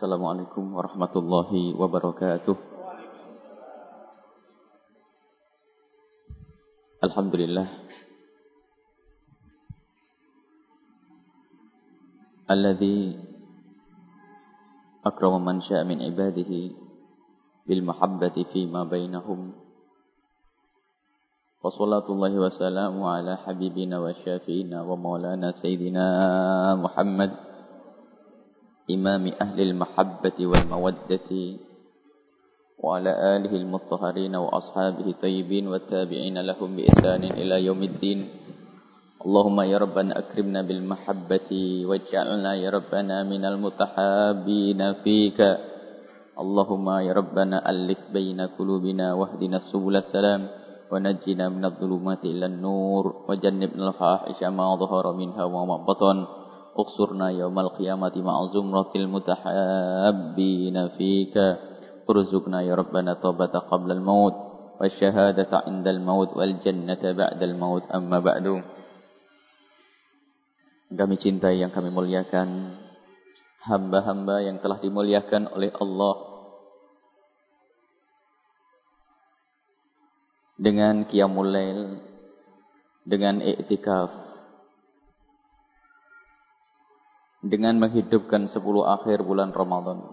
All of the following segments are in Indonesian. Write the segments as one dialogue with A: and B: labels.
A: Assalamualaikum warahmatullahi wabarakatuh. Alhamdulillah. Alladhi akrama man syaa min ibadihi bil mahabbati fima bainahum. Wa sallallahu wa salamu ala habibina wa syafiina wa maulana sayyidina Muhammad إمام أهل المحبة والمودة وعلى آله المطهرين وأصحابه طيبين والتابعين لهم بإحسان إلى يوم الدين. اللهم يا ربنا أكرمنا بالمحبة واجعلنا يا ربنا من المتحابين فيك. اللهم يا ربنا ألف بين قلوبنا واهدنا سبل السلام ونجنا من الظلمات إلى النور وجنبنا الفاحش ما ظهر منها وما بطن. اقصرنا يوم القيامة مع زمرة المتحابين فيك ارزقنا يا ربنا توبة قبل الموت والشهادة عند الموت والجنة بعد الموت أما بعد kami cintai yang kami muliakan hamba-hamba yang telah dimuliakan oleh Allah dengan qiyamul lail dengan i'tikaf dengan menghidupkan sepuluh akhir bulan Ramadan.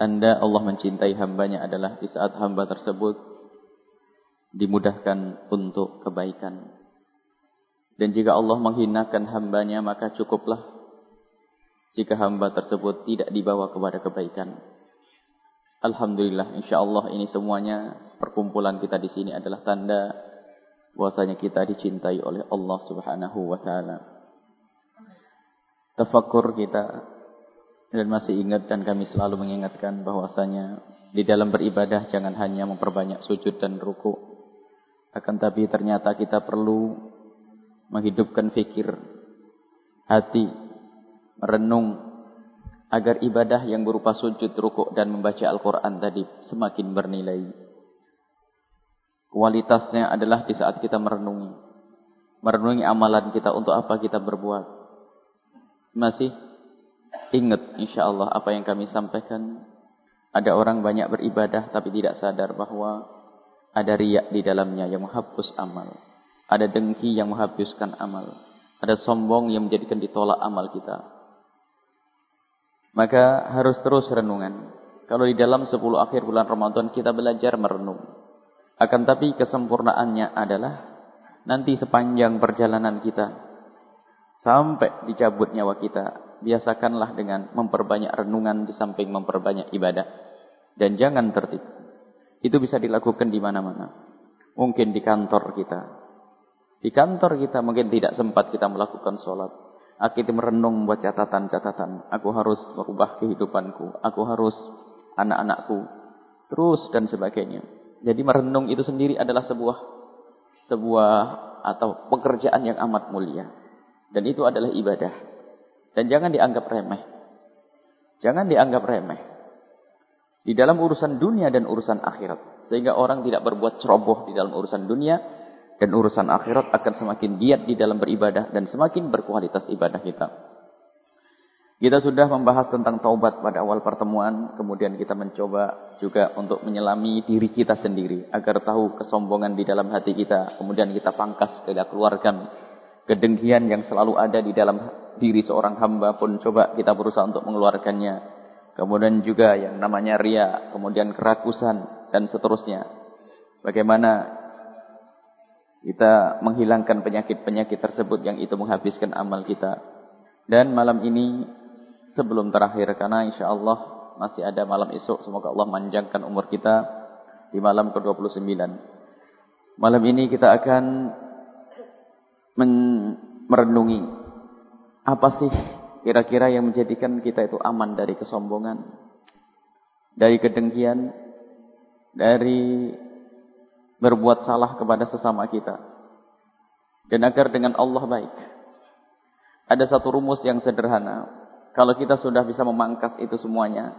A: Tanda Allah mencintai hambanya adalah di saat hamba tersebut dimudahkan untuk kebaikan. Dan jika Allah menghinakan hambanya maka cukuplah jika hamba tersebut tidak dibawa kepada kebaikan. Alhamdulillah insyaallah ini semuanya perkumpulan kita di sini adalah tanda bahwasanya kita dicintai oleh Allah Subhanahu wa taala tafakur kita. Dan masih ingat dan kami selalu mengingatkan bahwasanya di dalam beribadah jangan hanya memperbanyak sujud dan ruku. Akan tapi ternyata kita perlu menghidupkan fikir hati merenung agar ibadah yang berupa sujud ruku dan membaca Al-Qur'an tadi semakin bernilai. Kualitasnya adalah di saat kita merenungi. Merenungi amalan kita untuk apa kita berbuat masih ingat insyaAllah apa yang kami sampaikan. Ada orang banyak beribadah tapi tidak sadar bahwa ada riak di dalamnya yang menghapus amal. Ada dengki yang menghapuskan amal. Ada sombong yang menjadikan ditolak amal kita. Maka harus terus renungan. Kalau di dalam 10 akhir bulan Ramadan kita belajar merenung. Akan tapi kesempurnaannya adalah nanti sepanjang perjalanan kita sampai dicabut nyawa kita. Biasakanlah dengan memperbanyak renungan di samping memperbanyak ibadah. Dan jangan tertib. Itu bisa dilakukan di mana-mana. Mungkin di kantor kita. Di kantor kita mungkin tidak sempat kita melakukan sholat. Kita merenung buat catatan-catatan. Aku harus merubah kehidupanku. Aku harus anak-anakku. Terus dan sebagainya. Jadi merenung itu sendiri adalah sebuah sebuah atau pekerjaan yang amat mulia. Dan itu adalah ibadah. Dan jangan dianggap remeh. Jangan dianggap remeh. Di dalam urusan dunia dan urusan akhirat. Sehingga orang tidak berbuat ceroboh di dalam urusan dunia. Dan urusan akhirat akan semakin giat di dalam beribadah. Dan semakin berkualitas ibadah kita. Kita sudah membahas tentang taubat pada awal pertemuan. Kemudian kita mencoba juga untuk menyelami diri kita sendiri. Agar tahu kesombongan di dalam hati kita. Kemudian kita pangkas, kita keluarkan kedengkian yang selalu ada di dalam diri seorang hamba pun coba kita berusaha untuk mengeluarkannya. Kemudian juga yang namanya ria, kemudian kerakusan dan seterusnya. Bagaimana kita menghilangkan penyakit-penyakit tersebut yang itu menghabiskan amal kita. Dan malam ini sebelum terakhir karena insya Allah masih ada malam esok. Semoga Allah manjangkan umur kita di malam ke-29. Malam ini kita akan merenungi apa sih kira-kira yang menjadikan kita itu aman dari kesombongan, dari kedengkian, dari berbuat salah kepada sesama kita. Dan agar dengan Allah baik. Ada satu rumus yang sederhana. Kalau kita sudah bisa memangkas itu semuanya,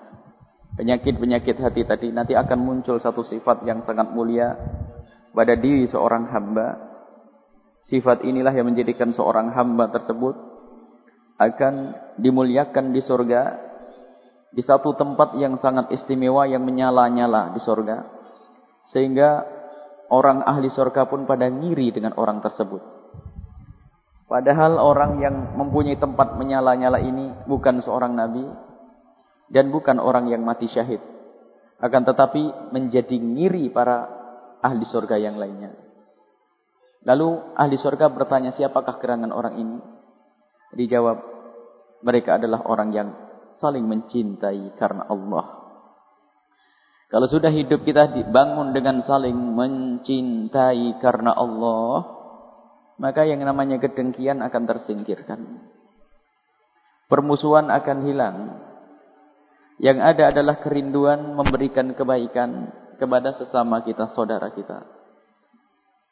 A: penyakit-penyakit hati tadi nanti akan muncul satu sifat yang sangat mulia pada diri seorang hamba Sifat inilah yang menjadikan seorang hamba tersebut akan dimuliakan di surga di satu tempat yang sangat istimewa yang menyala-nyala di surga sehingga orang ahli surga pun pada ngiri dengan orang tersebut. Padahal orang yang mempunyai tempat menyala-nyala ini bukan seorang nabi dan bukan orang yang mati syahid akan tetapi menjadi ngiri para ahli surga yang lainnya lalu ahli surga bertanya siapakah gerangan orang ini Dijawab, mereka adalah orang yang saling mencintai karena Allah. Kalau sudah hidup kita dibangun dengan saling mencintai karena Allah, maka yang namanya kedengkian akan tersingkirkan. Permusuhan akan hilang. Yang ada adalah kerinduan memberikan kebaikan kepada sesama kita, saudara kita.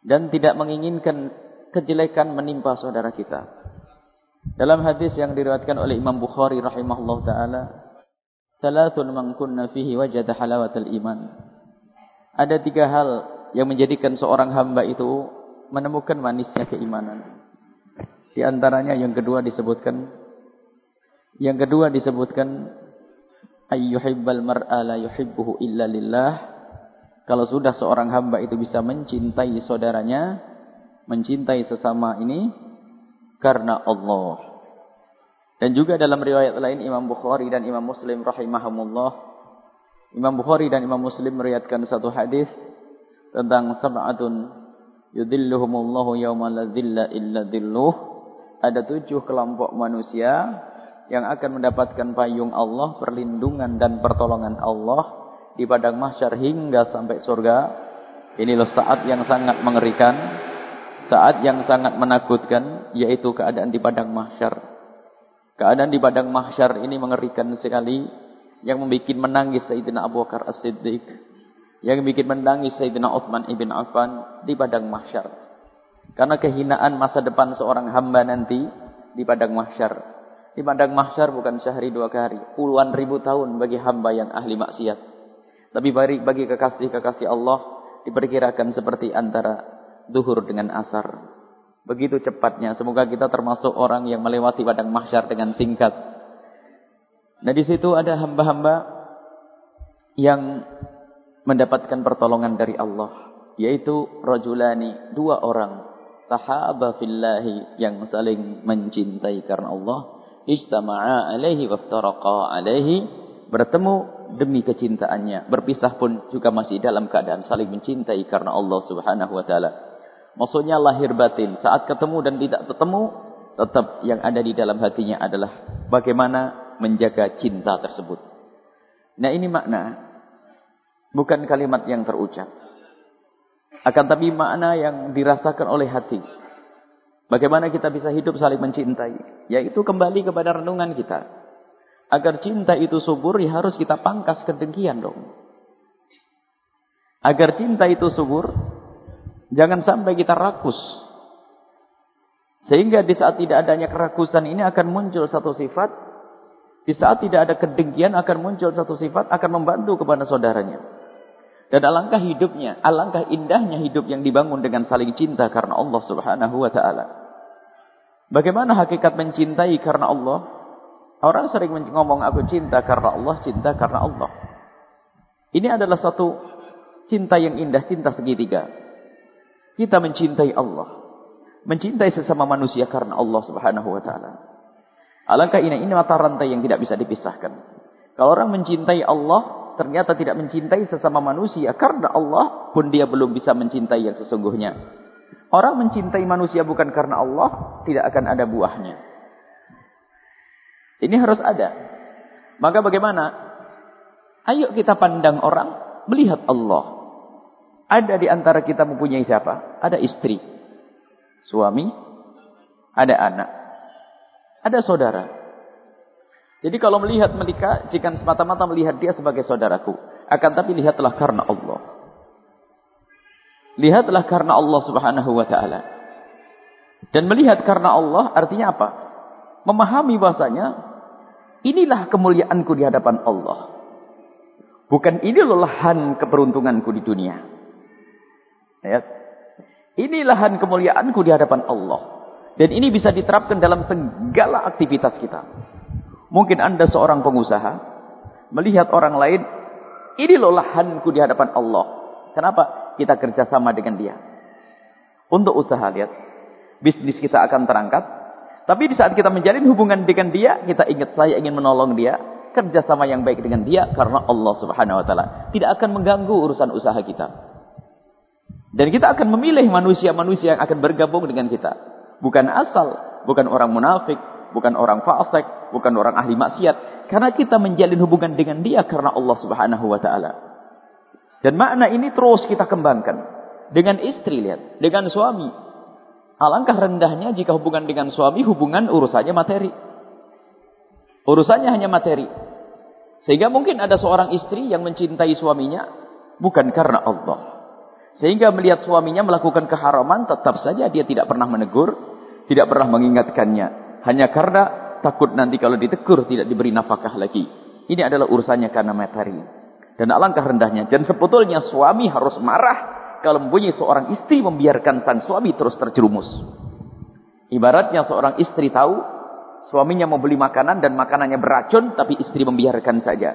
A: Dan tidak menginginkan kejelekan menimpa saudara kita. Dalam hadis yang diriwayatkan oleh Imam Bukhari rahimahullah taala, "Salatun man kunna fihi wajada halawatal iman." Ada tiga hal yang menjadikan seorang hamba itu menemukan manisnya keimanan. Di antaranya yang kedua disebutkan yang kedua disebutkan ayyuhibbal mar'a la yuhibbuhu illa lillah. Kalau sudah seorang hamba itu bisa mencintai saudaranya, mencintai sesama ini karena Allah. Dan juga dalam riwayat lain Imam Bukhari dan Imam Muslim rahimahumullah. Imam Bukhari dan Imam Muslim meriwayatkan satu hadis tentang sab'atun yudhilluhumullahu yawma la dhilla illa dhilluh. Ada tujuh kelompok manusia yang akan mendapatkan payung Allah, perlindungan dan pertolongan Allah di padang mahsyar hingga sampai surga. Inilah saat yang sangat mengerikan saat yang sangat menakutkan yaitu keadaan di padang mahsyar. Keadaan di padang mahsyar ini mengerikan sekali yang membuat menangis Sayyidina Abu Bakar As-Siddiq, yang membuat menangis Sayyidina Uthman ibn Affan di padang mahsyar. Karena kehinaan masa depan seorang hamba nanti di padang mahsyar. Di padang mahsyar bukan sehari dua kali, puluhan ribu tahun bagi hamba yang ahli maksiat. Tapi bagi kekasih-kekasih Allah diperkirakan seperti antara duhur dengan asar. Begitu cepatnya. Semoga kita termasuk orang yang melewati padang mahsyar dengan singkat. Nah di situ ada hamba-hamba yang mendapatkan pertolongan dari Allah. Yaitu rajulani, dua orang. Tahaba fillahi yang saling mencintai karena Allah. Ijtama'a alaihi waftaraqa alaihi. Bertemu demi kecintaannya. Berpisah pun juga masih dalam keadaan saling mencintai karena Allah subhanahu wa ta'ala. Maksudnya lahir batin. Saat ketemu dan tidak ketemu, tetap yang ada di dalam hatinya adalah bagaimana menjaga cinta tersebut. Nah ini makna. Bukan kalimat yang terucap. Akan tapi makna yang dirasakan oleh hati. Bagaimana kita bisa hidup saling mencintai. Yaitu kembali kepada renungan kita. Agar cinta itu subur, ya harus kita pangkas kedengkian dong. Agar cinta itu subur, Jangan sampai kita rakus. Sehingga di saat tidak adanya kerakusan ini akan muncul satu sifat. Di saat tidak ada kedengkian akan muncul satu sifat. Akan membantu kepada saudaranya. Dan alangkah hidupnya, alangkah indahnya hidup yang dibangun dengan saling cinta karena Allah subhanahu wa ta'ala. Bagaimana hakikat mencintai karena Allah? Orang sering ngomong aku cinta karena Allah, cinta karena Allah. Ini adalah satu cinta yang indah, cinta segitiga. Kita mencintai Allah. Mencintai sesama manusia karena Allah subhanahu wa ta'ala. Alangkah ini, ini mata rantai yang tidak bisa dipisahkan. Kalau orang mencintai Allah, ternyata tidak mencintai sesama manusia. Karena Allah pun dia belum bisa mencintai yang sesungguhnya. Orang mencintai manusia bukan karena Allah, tidak akan ada buahnya. Ini harus ada. Maka bagaimana? Ayo kita pandang orang, melihat Allah. Ada di antara kita mempunyai siapa? Ada istri, suami, ada anak, ada saudara. Jadi kalau melihat mereka, jika semata-mata melihat dia sebagai saudaraku. Akan tapi lihatlah karena Allah. Lihatlah karena Allah subhanahu wa ta'ala. Dan melihat karena Allah artinya apa? Memahami bahasanya, inilah kemuliaanku di hadapan Allah. Bukan ini lelahan keberuntunganku di dunia. Ya. Ini lahan kemuliaanku di hadapan Allah. Dan ini bisa diterapkan dalam segala aktivitas kita. Mungkin anda seorang pengusaha, melihat orang lain, ini loh lahanku di hadapan Allah. Kenapa? Kita kerjasama dengan dia. Untuk usaha, lihat. Bisnis kita akan terangkat. Tapi di saat kita menjalin hubungan dengan dia, kita ingat saya ingin menolong dia. Kerjasama yang baik dengan dia karena Allah subhanahu wa ta'ala. Tidak akan mengganggu urusan usaha kita. Dan kita akan memilih manusia-manusia yang akan bergabung dengan kita. Bukan asal, bukan orang munafik, bukan orang fasik, bukan orang ahli maksiat. Karena kita menjalin hubungan dengan dia karena Allah subhanahu wa ta'ala. Dan makna ini terus kita kembangkan. Dengan istri, lihat. Dengan suami. Alangkah rendahnya jika hubungan dengan suami, hubungan urusannya materi. Urusannya hanya materi. Sehingga mungkin ada seorang istri yang mencintai suaminya, bukan karena Allah. Sehingga melihat suaminya melakukan keharaman, tetap saja dia tidak pernah menegur, tidak pernah mengingatkannya. Hanya karena takut nanti kalau ditegur tidak diberi nafkah lagi. Ini adalah urusannya karena materi. Dan alangkah rendahnya. Dan sebetulnya suami harus marah kalau mempunyai seorang istri membiarkan sang suami terus terjerumus. Ibaratnya seorang istri tahu suaminya mau beli makanan dan makanannya beracun tapi istri membiarkan saja.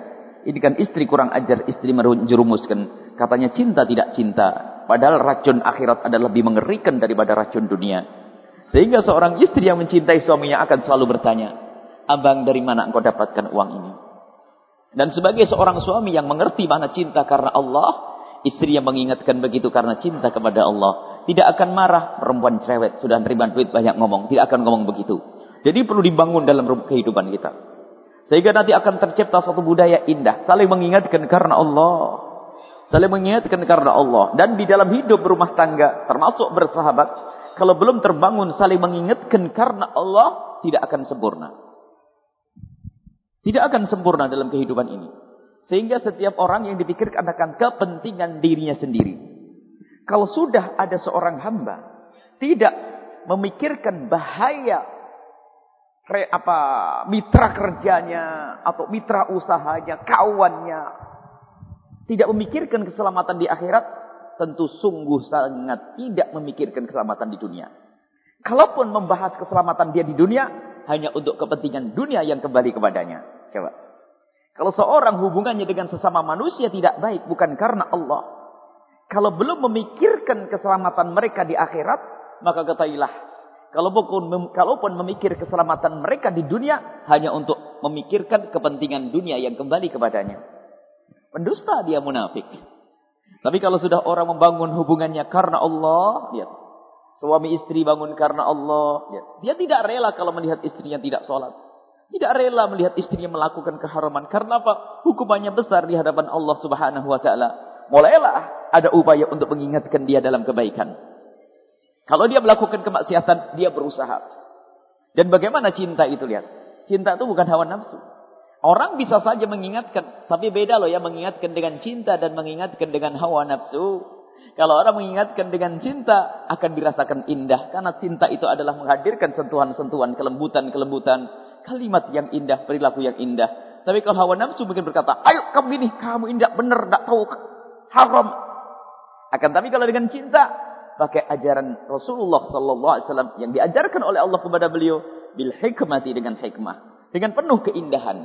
A: Ini kan istri kurang ajar, istri menjerumuskan. Katanya cinta tidak cinta. Padahal racun akhirat adalah lebih mengerikan daripada racun dunia. Sehingga seorang istri yang mencintai suaminya akan selalu bertanya, Abang dari mana engkau dapatkan uang ini? Dan sebagai seorang suami yang mengerti mana cinta karena Allah, Istri yang mengingatkan begitu karena cinta kepada Allah. Tidak akan marah perempuan cerewet. Sudah nerima duit banyak ngomong. Tidak akan ngomong begitu. Jadi perlu dibangun dalam kehidupan kita. Sehingga nanti akan tercipta suatu budaya indah. Saling mengingatkan karena Allah. Saling mengingatkan karena Allah. Dan di dalam hidup rumah tangga. Termasuk bersahabat. Kalau belum terbangun saling mengingatkan karena Allah. Tidak akan sempurna. Tidak akan sempurna dalam kehidupan ini. Sehingga setiap orang yang dipikirkan akan kepentingan dirinya sendiri. Kalau sudah ada seorang hamba tidak memikirkan bahaya re, apa mitra kerjanya atau mitra usahanya, kawannya, tidak memikirkan keselamatan di akhirat, tentu sungguh sangat tidak memikirkan keselamatan di dunia. Kalaupun membahas keselamatan dia di dunia, hanya untuk kepentingan dunia yang kembali kepadanya. Coba. Kalau seorang hubungannya dengan sesama manusia tidak baik bukan karena Allah. Kalau belum memikirkan keselamatan mereka di akhirat, maka ketahuilah. Kalaupun, kalaupun memikir keselamatan mereka di dunia, hanya untuk memikirkan kepentingan dunia yang kembali kepadanya. Pendusta dia munafik. Tapi kalau sudah orang membangun hubungannya karena Allah, lihat. Suami istri bangun karena Allah. Lihat. Dia tidak rela kalau melihat istrinya tidak sholat. Tidak rela melihat istrinya melakukan keharaman. Karena apa? Hukumannya besar di hadapan Allah subhanahu wa ta'ala. Mulailah ada upaya untuk mengingatkan dia dalam kebaikan. Kalau dia melakukan kemaksiatan, dia berusaha. Dan bagaimana cinta itu lihat. Cinta itu bukan hawa nafsu. Orang bisa saja mengingatkan. Tapi beda loh ya mengingatkan dengan cinta dan mengingatkan dengan hawa nafsu. Kalau orang mengingatkan dengan cinta akan dirasakan indah. Karena cinta itu adalah menghadirkan sentuhan-sentuhan, kelembutan-kelembutan kalimat yang indah, perilaku yang indah. Tapi kalau hawa nafsu mungkin berkata, ayo kamu gini, kamu indah benar, tidak tahu haram. Akan tapi kalau dengan cinta, pakai ajaran Rasulullah Sallallahu Alaihi Wasallam yang diajarkan oleh Allah kepada beliau, bil hikmati dengan hikmah, dengan penuh keindahan.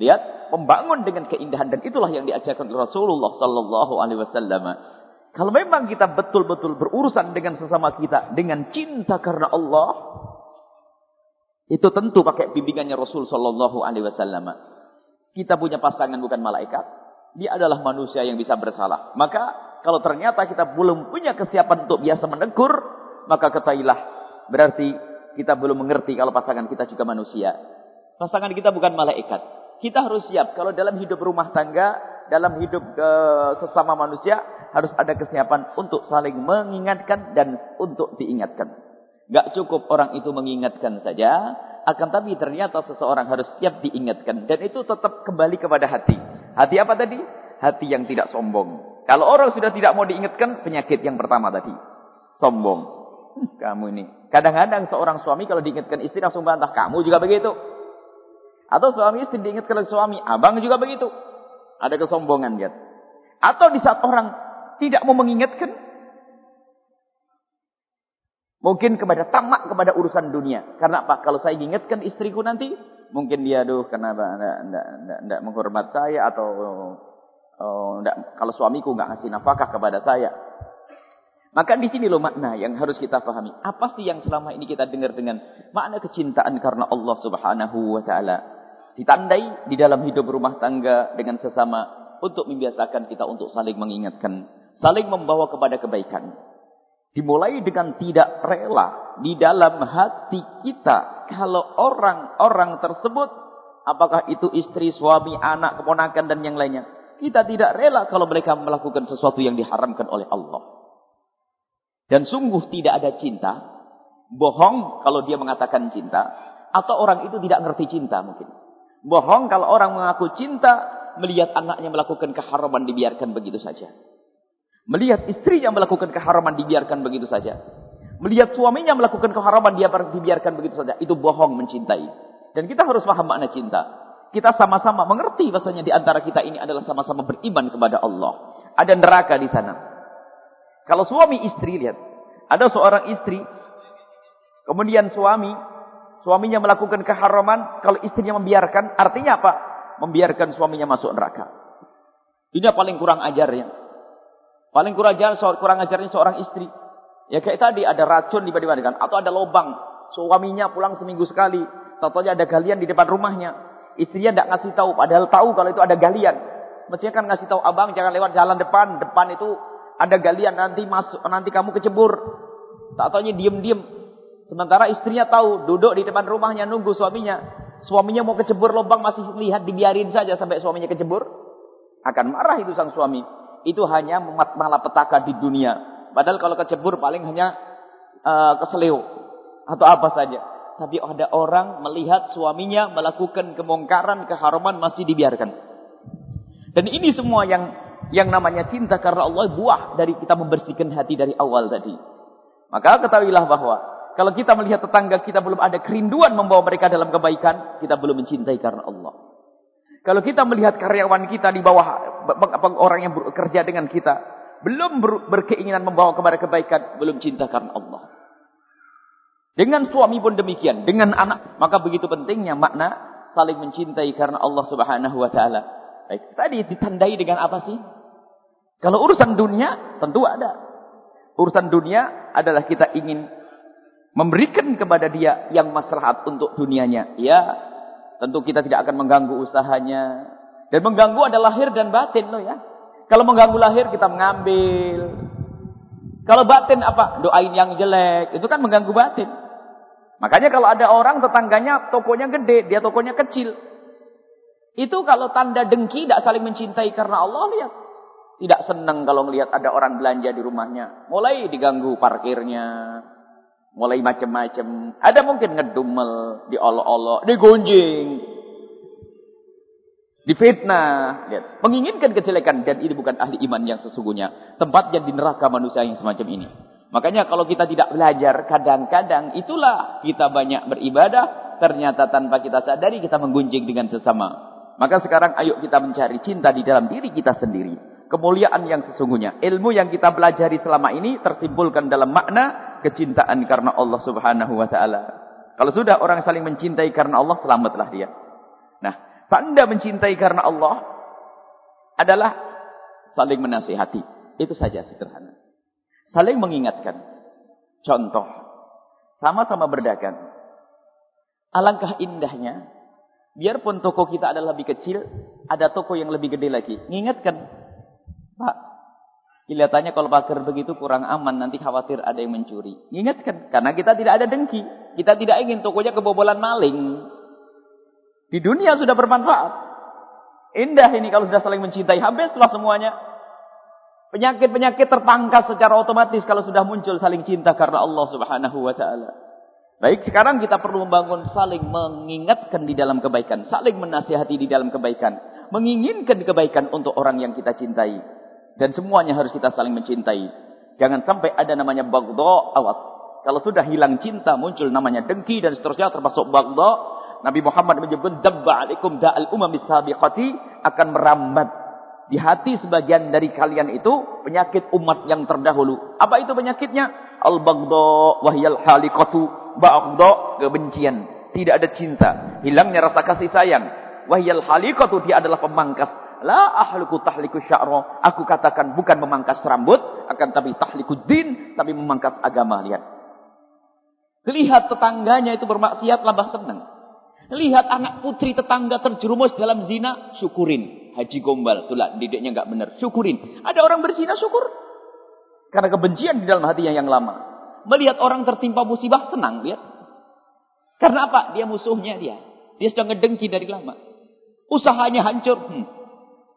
A: Lihat, membangun dengan keindahan dan itulah yang diajarkan Rasulullah Sallallahu Alaihi Wasallam. Kalau memang kita betul-betul berurusan dengan sesama kita dengan cinta karena Allah, itu tentu pakai bimbingannya Rasul Shallallahu Alaihi Wasallam. Kita punya pasangan bukan malaikat. Dia adalah manusia yang bisa bersalah. Maka kalau ternyata kita belum punya kesiapan untuk biasa menegur, maka ketahuilah berarti kita belum mengerti kalau pasangan kita juga manusia. Pasangan kita bukan malaikat. Kita harus siap kalau dalam hidup rumah tangga, dalam hidup uh, sesama manusia harus ada kesiapan untuk saling mengingatkan dan untuk diingatkan. Gak cukup orang itu mengingatkan saja, akan tapi ternyata seseorang harus siap diingatkan. Dan itu tetap kembali kepada hati. Hati apa tadi? Hati yang tidak sombong. Kalau orang sudah tidak mau diingatkan, penyakit yang pertama tadi. Sombong. Kamu ini. Kadang-kadang seorang suami kalau diingatkan istri langsung bantah. Kamu juga begitu. Atau suami istri diingatkan oleh suami. Abang juga begitu. Ada kesombongan. Lihat. Atau di saat orang tidak mau mengingatkan, Mungkin kepada tamak kepada urusan dunia. Karena apa? Kalau saya ingatkan istriku nanti, mungkin dia aduh kenapa enggak enggak enggak, enggak menghormat saya atau oh, enggak, kalau suamiku enggak ngasih nafkah kepada saya. Maka di sini loh makna yang harus kita pahami. Apa sih yang selama ini kita dengar dengan makna kecintaan karena Allah Subhanahu wa taala? Ditandai di dalam hidup rumah tangga dengan sesama untuk membiasakan kita untuk saling mengingatkan, saling membawa kepada kebaikan. Dimulai dengan tidak rela di dalam hati kita. Kalau orang-orang tersebut, apakah itu istri, suami, anak, keponakan dan yang lainnya. Kita tidak rela kalau mereka melakukan sesuatu yang diharamkan oleh Allah. Dan sungguh tidak ada cinta. Bohong kalau dia mengatakan cinta. Atau orang itu tidak ngerti cinta mungkin. Bohong kalau orang mengaku cinta, melihat anaknya melakukan keharaman dibiarkan begitu saja. Melihat istrinya melakukan keharaman dibiarkan begitu saja. Melihat suaminya melakukan keharaman dia dibiarkan begitu saja. Itu bohong mencintai. Dan kita harus paham makna cinta. Kita sama-sama mengerti bahasanya di antara kita ini adalah sama-sama beriman kepada Allah. Ada neraka di sana. Kalau suami istri lihat. Ada seorang istri. Kemudian suami. Suaminya melakukan keharaman. Kalau istrinya membiarkan. Artinya apa? Membiarkan suaminya masuk neraka. Ini paling kurang ajarnya. Paling kurang ajar, kurang ajarnya seorang istri. Ya kayak tadi ada racun di kan atau ada lubang. Suaminya pulang seminggu sekali, Tentunya ada galian di depan rumahnya. Istrinya tidak ngasih tahu, padahal tahu kalau itu ada galian. Mestinya kan ngasih tahu abang jangan lewat jalan depan, depan itu ada galian nanti masuk, nanti kamu kecebur. Tak taunya diem-diem. Sementara istrinya tahu, duduk di depan rumahnya nunggu suaminya. Suaminya mau kecebur lubang masih lihat dibiarin saja sampai suaminya kecebur. Akan marah itu sang suami itu hanya malapetaka di dunia. Padahal kalau kecebur paling hanya uh, keseleo atau apa saja. Tapi ada orang melihat suaminya melakukan kemungkaran, keharaman masih dibiarkan. Dan ini semua yang yang namanya cinta karena Allah buah dari kita membersihkan hati dari awal tadi. Maka ketahuilah bahwa kalau kita melihat tetangga kita belum ada kerinduan membawa mereka dalam kebaikan, kita belum mencintai karena Allah. Kalau kita melihat karyawan kita di bawah orang yang bekerja dengan kita belum berkeinginan membawa kepada kebaikan, belum cinta karena Allah. Dengan suami pun demikian, dengan anak, maka begitu pentingnya makna saling mencintai karena Allah Subhanahu wa taala. Baik, tadi ditandai dengan apa sih? Kalau urusan dunia tentu ada. Urusan dunia adalah kita ingin memberikan kepada dia yang maslahat untuk dunianya. Ya, tentu kita tidak akan mengganggu usahanya, dan mengganggu ada lahir dan batin loh ya. Kalau mengganggu lahir kita mengambil. Kalau batin apa? Doain yang jelek. Itu kan mengganggu batin. Makanya kalau ada orang tetangganya tokonya gede, dia tokonya kecil. Itu kalau tanda dengki tidak saling mencintai karena Allah lihat. Tidak senang kalau melihat ada orang belanja di rumahnya. Mulai diganggu parkirnya. Mulai macam-macam. Ada mungkin ngedumel, diolok-olok, digonjing. Difitnah, lihat. menginginkan kejelekan dan ini bukan ahli iman yang sesungguhnya. Tempatnya di neraka manusia yang semacam ini. Makanya kalau kita tidak belajar, kadang-kadang itulah kita banyak beribadah, ternyata tanpa kita sadari kita menggunjing dengan sesama. Maka sekarang ayo kita mencari cinta di dalam diri kita sendiri. Kemuliaan yang sesungguhnya. Ilmu yang kita pelajari selama ini tersimpulkan dalam makna kecintaan karena Allah subhanahu wa ta'ala. Kalau sudah orang saling mencintai karena Allah, selamatlah dia. Nah, Tanda mencintai karena Allah adalah saling menasihati. Itu saja sederhana. Saling mengingatkan. Contoh. Sama-sama berdagang. Alangkah indahnya. Biarpun toko kita adalah lebih kecil. Ada toko yang lebih gede lagi. Mengingatkan. Pak. Kelihatannya kalau pakar begitu kurang aman. Nanti khawatir ada yang mencuri. Mengingatkan. Karena kita tidak ada dengki. Kita tidak ingin tokonya kebobolan maling. Di dunia sudah bermanfaat. Indah ini kalau sudah saling mencintai. Habislah semuanya. Penyakit-penyakit terpangkas secara otomatis kalau sudah muncul saling cinta karena Allah subhanahu wa ta'ala. Baik, sekarang kita perlu membangun saling mengingatkan di dalam kebaikan. Saling menasihati di dalam kebaikan. Menginginkan kebaikan untuk orang yang kita cintai. Dan semuanya harus kita saling mencintai. Jangan sampai ada namanya bagdo awat. Kalau sudah hilang cinta, muncul namanya dengki dan seterusnya termasuk bagdo. Nabi Muhammad menyebut dabba alaikum da'al umami sabiqati akan merambat di hati sebagian dari kalian itu penyakit umat yang terdahulu. Apa itu penyakitnya? Al-baghdha wahyal halikatu baghdha kebencian. Tidak ada cinta. Hilangnya rasa kasih sayang. Wahyal halikatu dia adalah pemangkas. La ahliku tahliku sya'ra. Aku katakan bukan memangkas rambut. Akan tapi tahliku din. Tapi memangkas agama. Lihat. Lihat tetangganya itu bermaksiat. Labah senang. Lihat anak putri tetangga terjerumus dalam zina. Syukurin. Haji gombal. Itulah didiknya enggak benar. Syukurin. Ada orang berzina syukur. Karena kebencian di dalam hatinya yang lama. Melihat orang tertimpa musibah senang. Lihat. Karena apa? Dia musuhnya dia. Dia sudah ngedengki dari lama. Usahanya hancur. Hmm.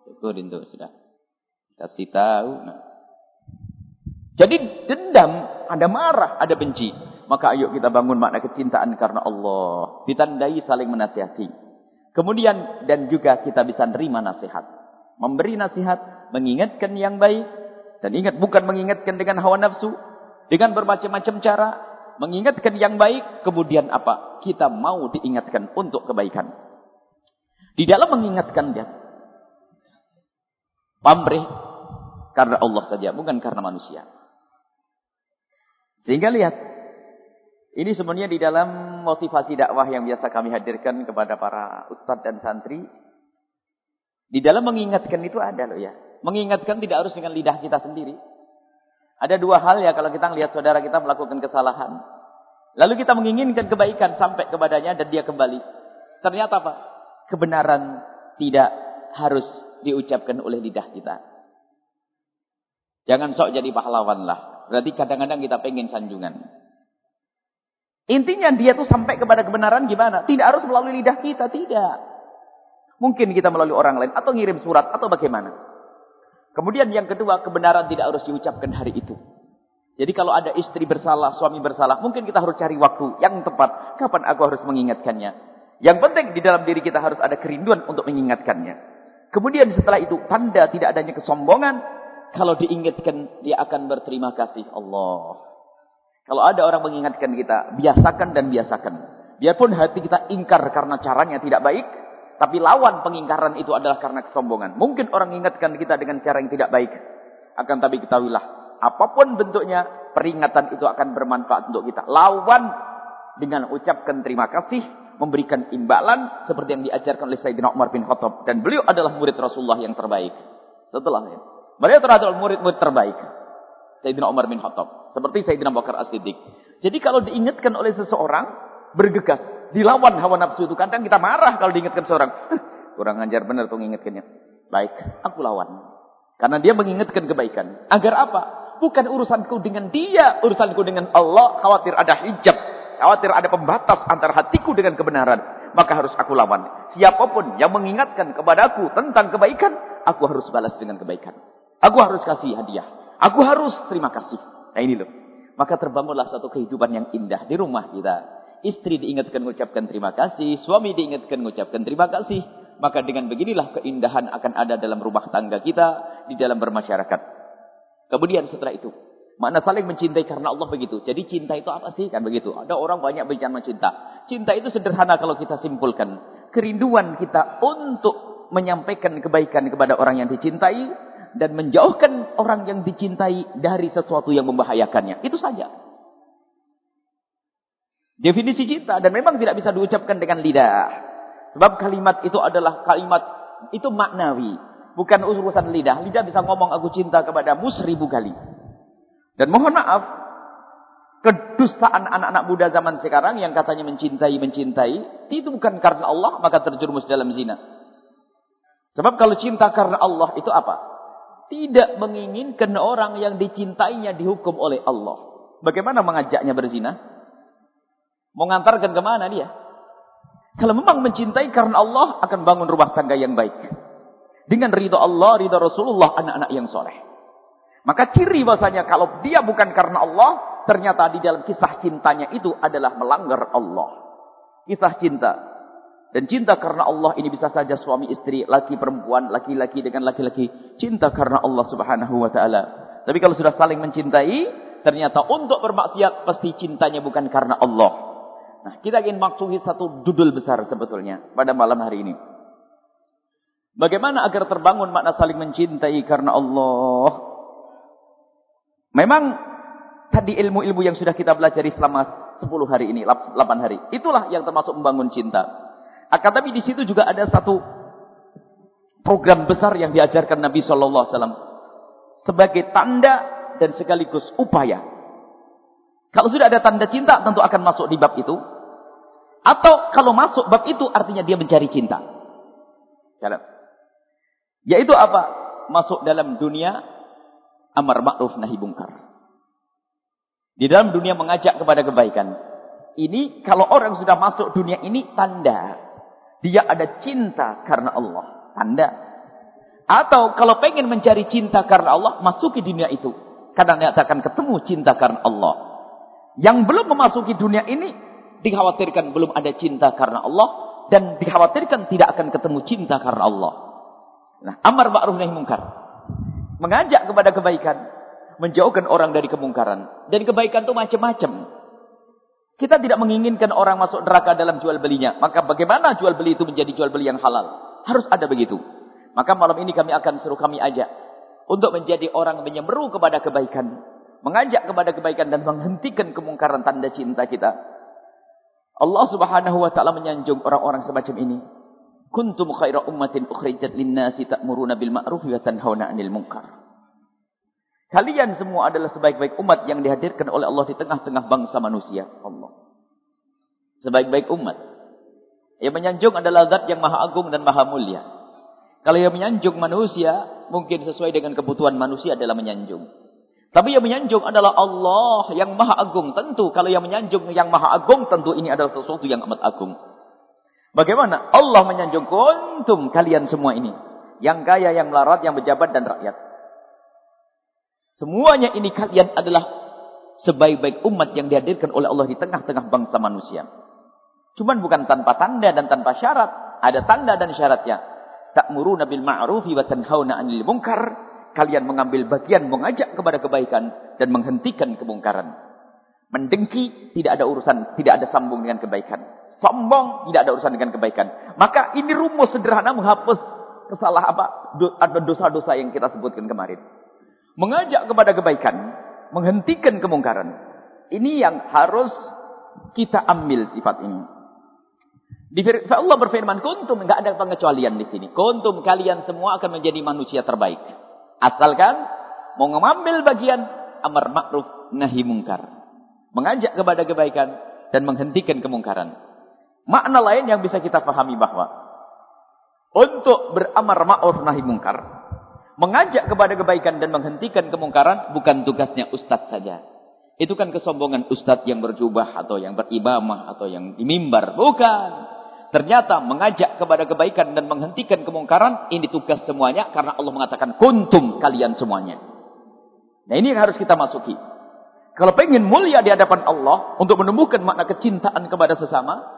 A: Syukurin tuh sudah. Kasih tahu. Nah. Jadi dendam, ada marah, ada benci. Maka ayo kita bangun makna kecintaan karena Allah. Ditandai saling menasihati. Kemudian dan juga kita bisa nerima nasihat. Memberi nasihat, mengingatkan yang baik, dan ingat bukan mengingatkan dengan hawa nafsu. Dengan bermacam-macam cara. Mengingatkan yang baik. Kemudian apa? Kita mau diingatkan untuk kebaikan. Di dalam mengingatkan dia. Pamrih. Karena Allah saja. Bukan karena manusia. Sehingga lihat. Ini sebenarnya di dalam motivasi dakwah yang biasa kami hadirkan kepada para ustadz dan santri. Di dalam mengingatkan itu ada loh ya. Mengingatkan tidak harus dengan lidah kita sendiri. Ada dua hal ya kalau kita melihat saudara kita melakukan kesalahan. Lalu kita menginginkan kebaikan sampai kepadanya dan dia kembali. Ternyata apa? Kebenaran tidak harus diucapkan oleh lidah kita. Jangan sok jadi pahlawan lah. Berarti kadang-kadang kita pengen sanjungan. Intinya dia tuh sampai kepada kebenaran gimana? Tidak harus melalui lidah kita, tidak. Mungkin kita melalui orang lain atau ngirim surat atau bagaimana. Kemudian yang kedua, kebenaran tidak harus diucapkan hari itu. Jadi kalau ada istri bersalah, suami bersalah, mungkin kita harus cari waktu yang tepat. Kapan aku harus mengingatkannya? Yang penting di dalam diri kita harus ada kerinduan untuk mengingatkannya. Kemudian setelah itu, tanda tidak adanya kesombongan. Kalau diingatkan, dia akan berterima kasih Allah. Kalau ada orang mengingatkan kita, biasakan dan biasakan. Biarpun hati kita ingkar karena caranya tidak baik, tapi lawan pengingkaran itu adalah karena kesombongan. Mungkin orang ingatkan kita dengan cara yang tidak baik. Akan tapi ketahuilah. Apa pun bentuknya, peringatan itu akan bermanfaat untuk kita. Lawan dengan ucapkan terima kasih. Memberikan imbalan. Seperti yang diajarkan oleh Sayyidina Umar bin Khattab. Dan beliau adalah murid Rasulullah yang terbaik. Setelahnya. Beliau adalah murid-murid terbaik. Sayyidina Umar bin Khattab. Seperti Sayyidina Bakar As-Siddiq. Jadi kalau diingatkan oleh seseorang bergegas, dilawan hawa nafsu itu. Kadang kita marah kalau diingatkan seorang. Kurang ajar benar tuh mengingatkannya. Baik, aku lawan. Karena dia mengingatkan kebaikan. Agar apa? Bukan urusanku dengan dia, urusanku dengan Allah. Khawatir ada hijab, khawatir ada pembatas antara hatiku dengan kebenaran. Maka harus aku lawan. Siapa pun yang mengingatkan kepadaku tentang kebaikan, aku harus balas dengan kebaikan. Aku harus kasih hadiah. Aku harus terima kasih. Nah ini loh. Maka terbangunlah satu kehidupan yang indah di rumah kita. Istri diingatkan mengucapkan terima kasih. Suami diingatkan mengucapkan terima kasih. Maka dengan beginilah keindahan akan ada dalam rumah tangga kita. Di dalam bermasyarakat. Kemudian setelah itu. Makna saling mencintai karena Allah begitu. Jadi cinta itu apa sih? Kan begitu. Ada orang banyak bicara cinta. Cinta itu sederhana kalau kita simpulkan. Kerinduan kita untuk menyampaikan kebaikan kepada orang yang dicintai. Dan menjauhkan orang yang dicintai dari sesuatu yang membahayakannya. Itu saja. Definisi cinta dan memang tidak bisa diucapkan dengan lidah. Sebab kalimat itu adalah kalimat itu maknawi, bukan urusan lidah. Lidah bisa ngomong aku cinta kepadamu seribu kali. Dan mohon maaf, kedustaan anak-anak muda zaman sekarang yang katanya mencintai mencintai itu bukan karena Allah maka terjerumus dalam zina. Sebab kalau cinta karena Allah itu apa? Tidak menginginkan orang yang dicintainya dihukum oleh Allah. Bagaimana mengajaknya berzina? Mau ngantarkan ke mana dia? Kalau memang mencintai karena Allah akan bangun rumah tangga yang baik. Dengan ridho Allah, ridho Rasulullah, anak-anak yang soleh. Maka ciri bahasanya kalau dia bukan karena Allah, ternyata di dalam kisah cintanya itu adalah melanggar Allah. Kisah cinta. Dan cinta karena Allah ini bisa saja suami istri, laki perempuan, laki-laki dengan laki-laki. Cinta karena Allah subhanahu wa ta'ala. Tapi kalau sudah saling mencintai, ternyata untuk bermaksiat pasti cintanya bukan karena Allah. Nah, kita ingin maksudi satu dudul besar sebetulnya pada malam hari ini. Bagaimana agar terbangun makna saling mencintai karena Allah? Memang tadi ilmu-ilmu yang sudah kita pelajari selama 10 hari ini, 8 hari. Itulah yang termasuk membangun cinta. Akan tapi di situ juga ada satu program besar yang diajarkan Nabi Shallallahu Alaihi Wasallam sebagai tanda dan sekaligus upaya. Kalau sudah ada tanda cinta, tentu akan masuk di bab itu. Atau kalau masuk bab itu, artinya dia mencari cinta. Yaitu apa? Masuk dalam dunia amar ma'ruf nahi bungkar. Di dalam dunia mengajak kepada kebaikan. Ini kalau orang sudah masuk dunia ini tanda dia ada cinta karena Allah. Tanda. Atau kalau pengen mencari cinta karena Allah, masuki dunia itu. Karena dia akan ketemu cinta karena Allah. Yang belum memasuki dunia ini, dikhawatirkan belum ada cinta karena Allah. Dan dikhawatirkan tidak akan ketemu cinta karena Allah. Nah, amar ma'ruf nahi mungkar. Mengajak kepada kebaikan. Menjauhkan orang dari kemungkaran. Dan kebaikan itu macam-macam. Kita tidak menginginkan orang masuk neraka dalam jual belinya. Maka bagaimana jual beli itu menjadi jual beli yang halal? Harus ada begitu. Maka malam ini kami akan suruh kami ajak. Untuk menjadi orang menyemeru kepada kebaikan. Mengajak kepada kebaikan dan menghentikan kemungkaran tanda cinta kita. Allah subhanahu wa ta'ala menyanjung orang-orang semacam ini. Kuntum khaira ummatin ukhrijat linnasi ta'muruna bil ma'ruf wa tanhauna 'anil munkar. Kalian semua adalah sebaik-baik umat yang dihadirkan oleh Allah di tengah-tengah bangsa manusia. Allah. Sebaik-baik umat. Yang menyanjung adalah zat yang maha agung dan maha mulia. Kalau yang menyanjung manusia, mungkin sesuai dengan kebutuhan manusia adalah menyanjung. Tapi yang menyanjung adalah Allah yang maha agung. Tentu kalau yang menyanjung yang maha agung, tentu ini adalah sesuatu yang amat agung. Bagaimana? Allah menyanjung kuntum kalian semua ini. Yang kaya, yang melarat, yang pejabat dan rakyat. Semuanya ini kalian adalah sebaik-baik umat yang dihadirkan oleh Allah di tengah-tengah bangsa manusia. Cuman bukan tanpa tanda dan tanpa syarat. Ada tanda dan syaratnya ta'muruna bil ma'rufi wa tanhauna 'anil munkar. Kalian mengambil bagian mengajak kepada kebaikan dan menghentikan kemungkaran. Mendengki tidak ada urusan, tidak ada sambung dengan kebaikan. Sombong tidak ada urusan dengan kebaikan. Maka ini rumus sederhana menghapus kesalahan apa? Ada dosa-dosa yang kita sebutkan kemarin. Mengajak kepada kebaikan, menghentikan kemungkaran. Ini yang harus kita ambil sifat ini. Allah berfirman, kuntum, enggak ada pengecualian di sini. Kuntum kalian semua akan menjadi manusia terbaik. Asalkan mau mengambil bagian amar ma'ruf nahi mungkar. Mengajak kepada kebaikan dan menghentikan kemungkaran. Makna lain yang bisa kita pahami bahwa untuk beramar ma'ruf nahi mungkar, mengajak kepada kebaikan dan menghentikan kemungkaran bukan tugasnya ustaz saja. Itu kan kesombongan ustaz yang berjubah atau yang beribamah atau yang di mimbar. Bukan. Ternyata mengajak kepada kebaikan dan menghentikan kemungkaran ini tugas semuanya karena Allah mengatakan kuntum kalian semuanya. Nah ini yang harus kita masuki. Kalau pengen mulia di hadapan Allah untuk menumbuhkan makna kecintaan kepada sesama,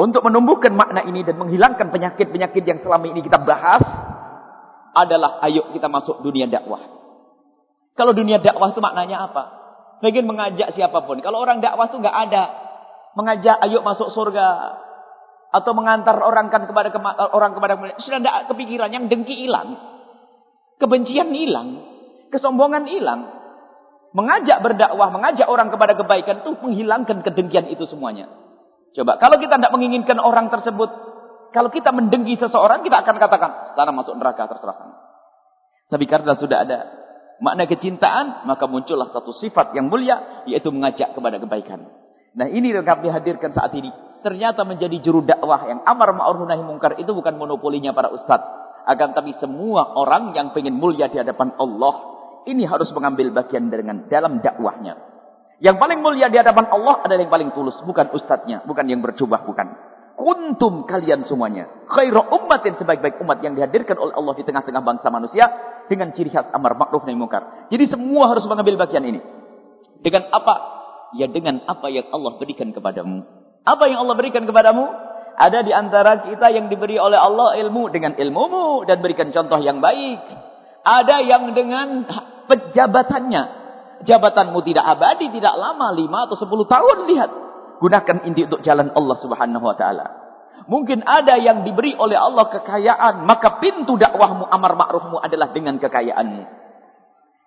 A: untuk menumbuhkan makna ini dan menghilangkan penyakit-penyakit yang selama ini kita bahas adalah ayo kita masuk dunia dakwah. Kalau dunia dakwah itu maknanya apa? Pengen mengajak siapa pun. Kalau orang dakwah itu nggak ada mengajak ayo masuk surga atau mengantar orang kan kepada orang kepada sudah tidak kepikiran yang dengki hilang kebencian hilang kesombongan hilang mengajak berdakwah mengajak orang kepada kebaikan itu menghilangkan kedengkian itu semuanya coba kalau kita tidak menginginkan orang tersebut kalau kita mendengki seseorang kita akan katakan sana masuk neraka terserah sana tapi karena sudah ada makna kecintaan maka muncullah satu sifat yang mulia yaitu mengajak kepada kebaikan Nah ini yang kami hadirkan saat ini. Ternyata menjadi juru dakwah yang amar ma'ruf nahi mungkar itu bukan monopolinya para ustadz. Akan tapi semua orang yang ingin mulia di hadapan Allah. Ini harus mengambil bagian dengan dalam dakwahnya. Yang paling mulia di hadapan Allah adalah yang paling tulus. Bukan ustadznya. Bukan yang berjubah. Bukan. Kuntum kalian semuanya. Khairu ummatin sebaik-baik umat yang dihadirkan oleh Allah di tengah-tengah bangsa manusia. Dengan ciri khas amar ma'ruf nahi mungkar. Jadi semua harus mengambil bagian ini. Dengan apa? Ya dengan apa yang Allah berikan kepadamu. Apa yang Allah berikan kepadamu? Ada di antara kita yang diberi oleh Allah ilmu dengan ilmumu dan berikan contoh yang baik. Ada yang dengan pejabatannya. Jabatanmu tidak abadi, tidak lama, lima atau sepuluh tahun. Lihat. Gunakan ini untuk jalan Allah subhanahu wa ta'ala. Mungkin ada yang diberi oleh Allah kekayaan. Maka pintu dakwahmu, amar ma'rufmu adalah dengan kekayaanmu.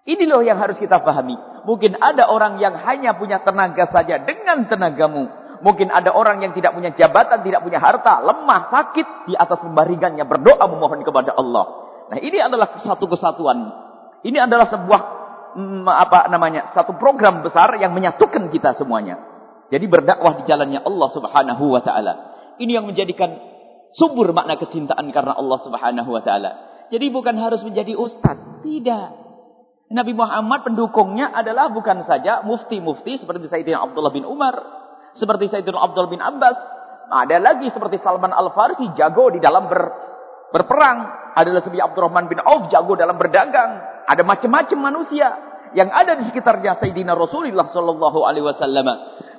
A: Ini loh yang harus kita pahami. Mungkin ada orang yang hanya punya tenaga saja dengan tenagamu. Mungkin ada orang yang tidak punya jabatan, tidak punya harta, lemah, sakit di atas pembarigannya berdoa memohon kepada Allah. Nah, ini adalah satu kesatuan. Ini adalah sebuah apa namanya? satu program besar yang menyatukan kita semuanya. Jadi berdakwah di jalannya Allah Subhanahu wa taala. Ini yang menjadikan subur makna kecintaan karena Allah Subhanahu wa taala. Jadi bukan harus menjadi ustaz, tidak. Nabi Muhammad pendukungnya adalah bukan saja mufti-mufti seperti Sayyidina Abdullah bin Umar, seperti Sayyidina Abdullah bin Abbas, ada lagi seperti Salman Al-Farsi jago di dalam ber, berperang, ada seperti Abdurrahman bin Auf jago dalam berdagang, ada macam-macam manusia yang ada di sekitarnya Sayyidina Rasulullah sallallahu alaihi wasallam.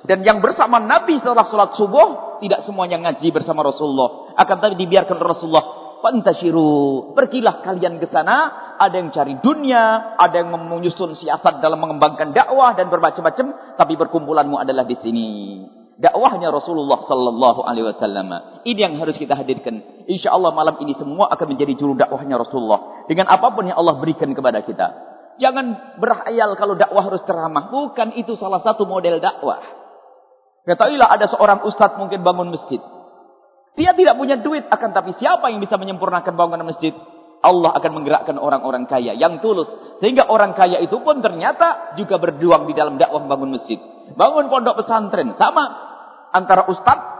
A: Dan yang bersama Nabi setelah salat subuh tidak semuanya ngaji bersama Rasulullah, akan tapi dibiarkan Rasulullah Fantashiru. Pergilah kalian ke sana. Ada yang cari dunia. Ada yang menyusun siasat dalam mengembangkan dakwah. Dan bermacam-macam. Tapi berkumpulanmu adalah di sini. Dakwahnya Rasulullah Sallallahu Alaihi Wasallam. Ini yang harus kita hadirkan. Insya Allah malam ini semua akan menjadi juru dakwahnya Rasulullah. Dengan apa pun yang Allah berikan kepada kita. Jangan berhayal kalau dakwah harus ceramah. Bukan itu salah satu model dakwah. Ketahuilah ada seorang ustadz mungkin bangun masjid. Dia tidak punya duit, akan tapi siapa yang bisa menyempurnakan bangunan masjid? Allah akan menggerakkan orang-orang kaya yang tulus. Sehingga orang kaya itu pun ternyata juga berjuang di dalam dakwah bangun masjid. Bangun pondok pesantren. Sama. Antara ustadz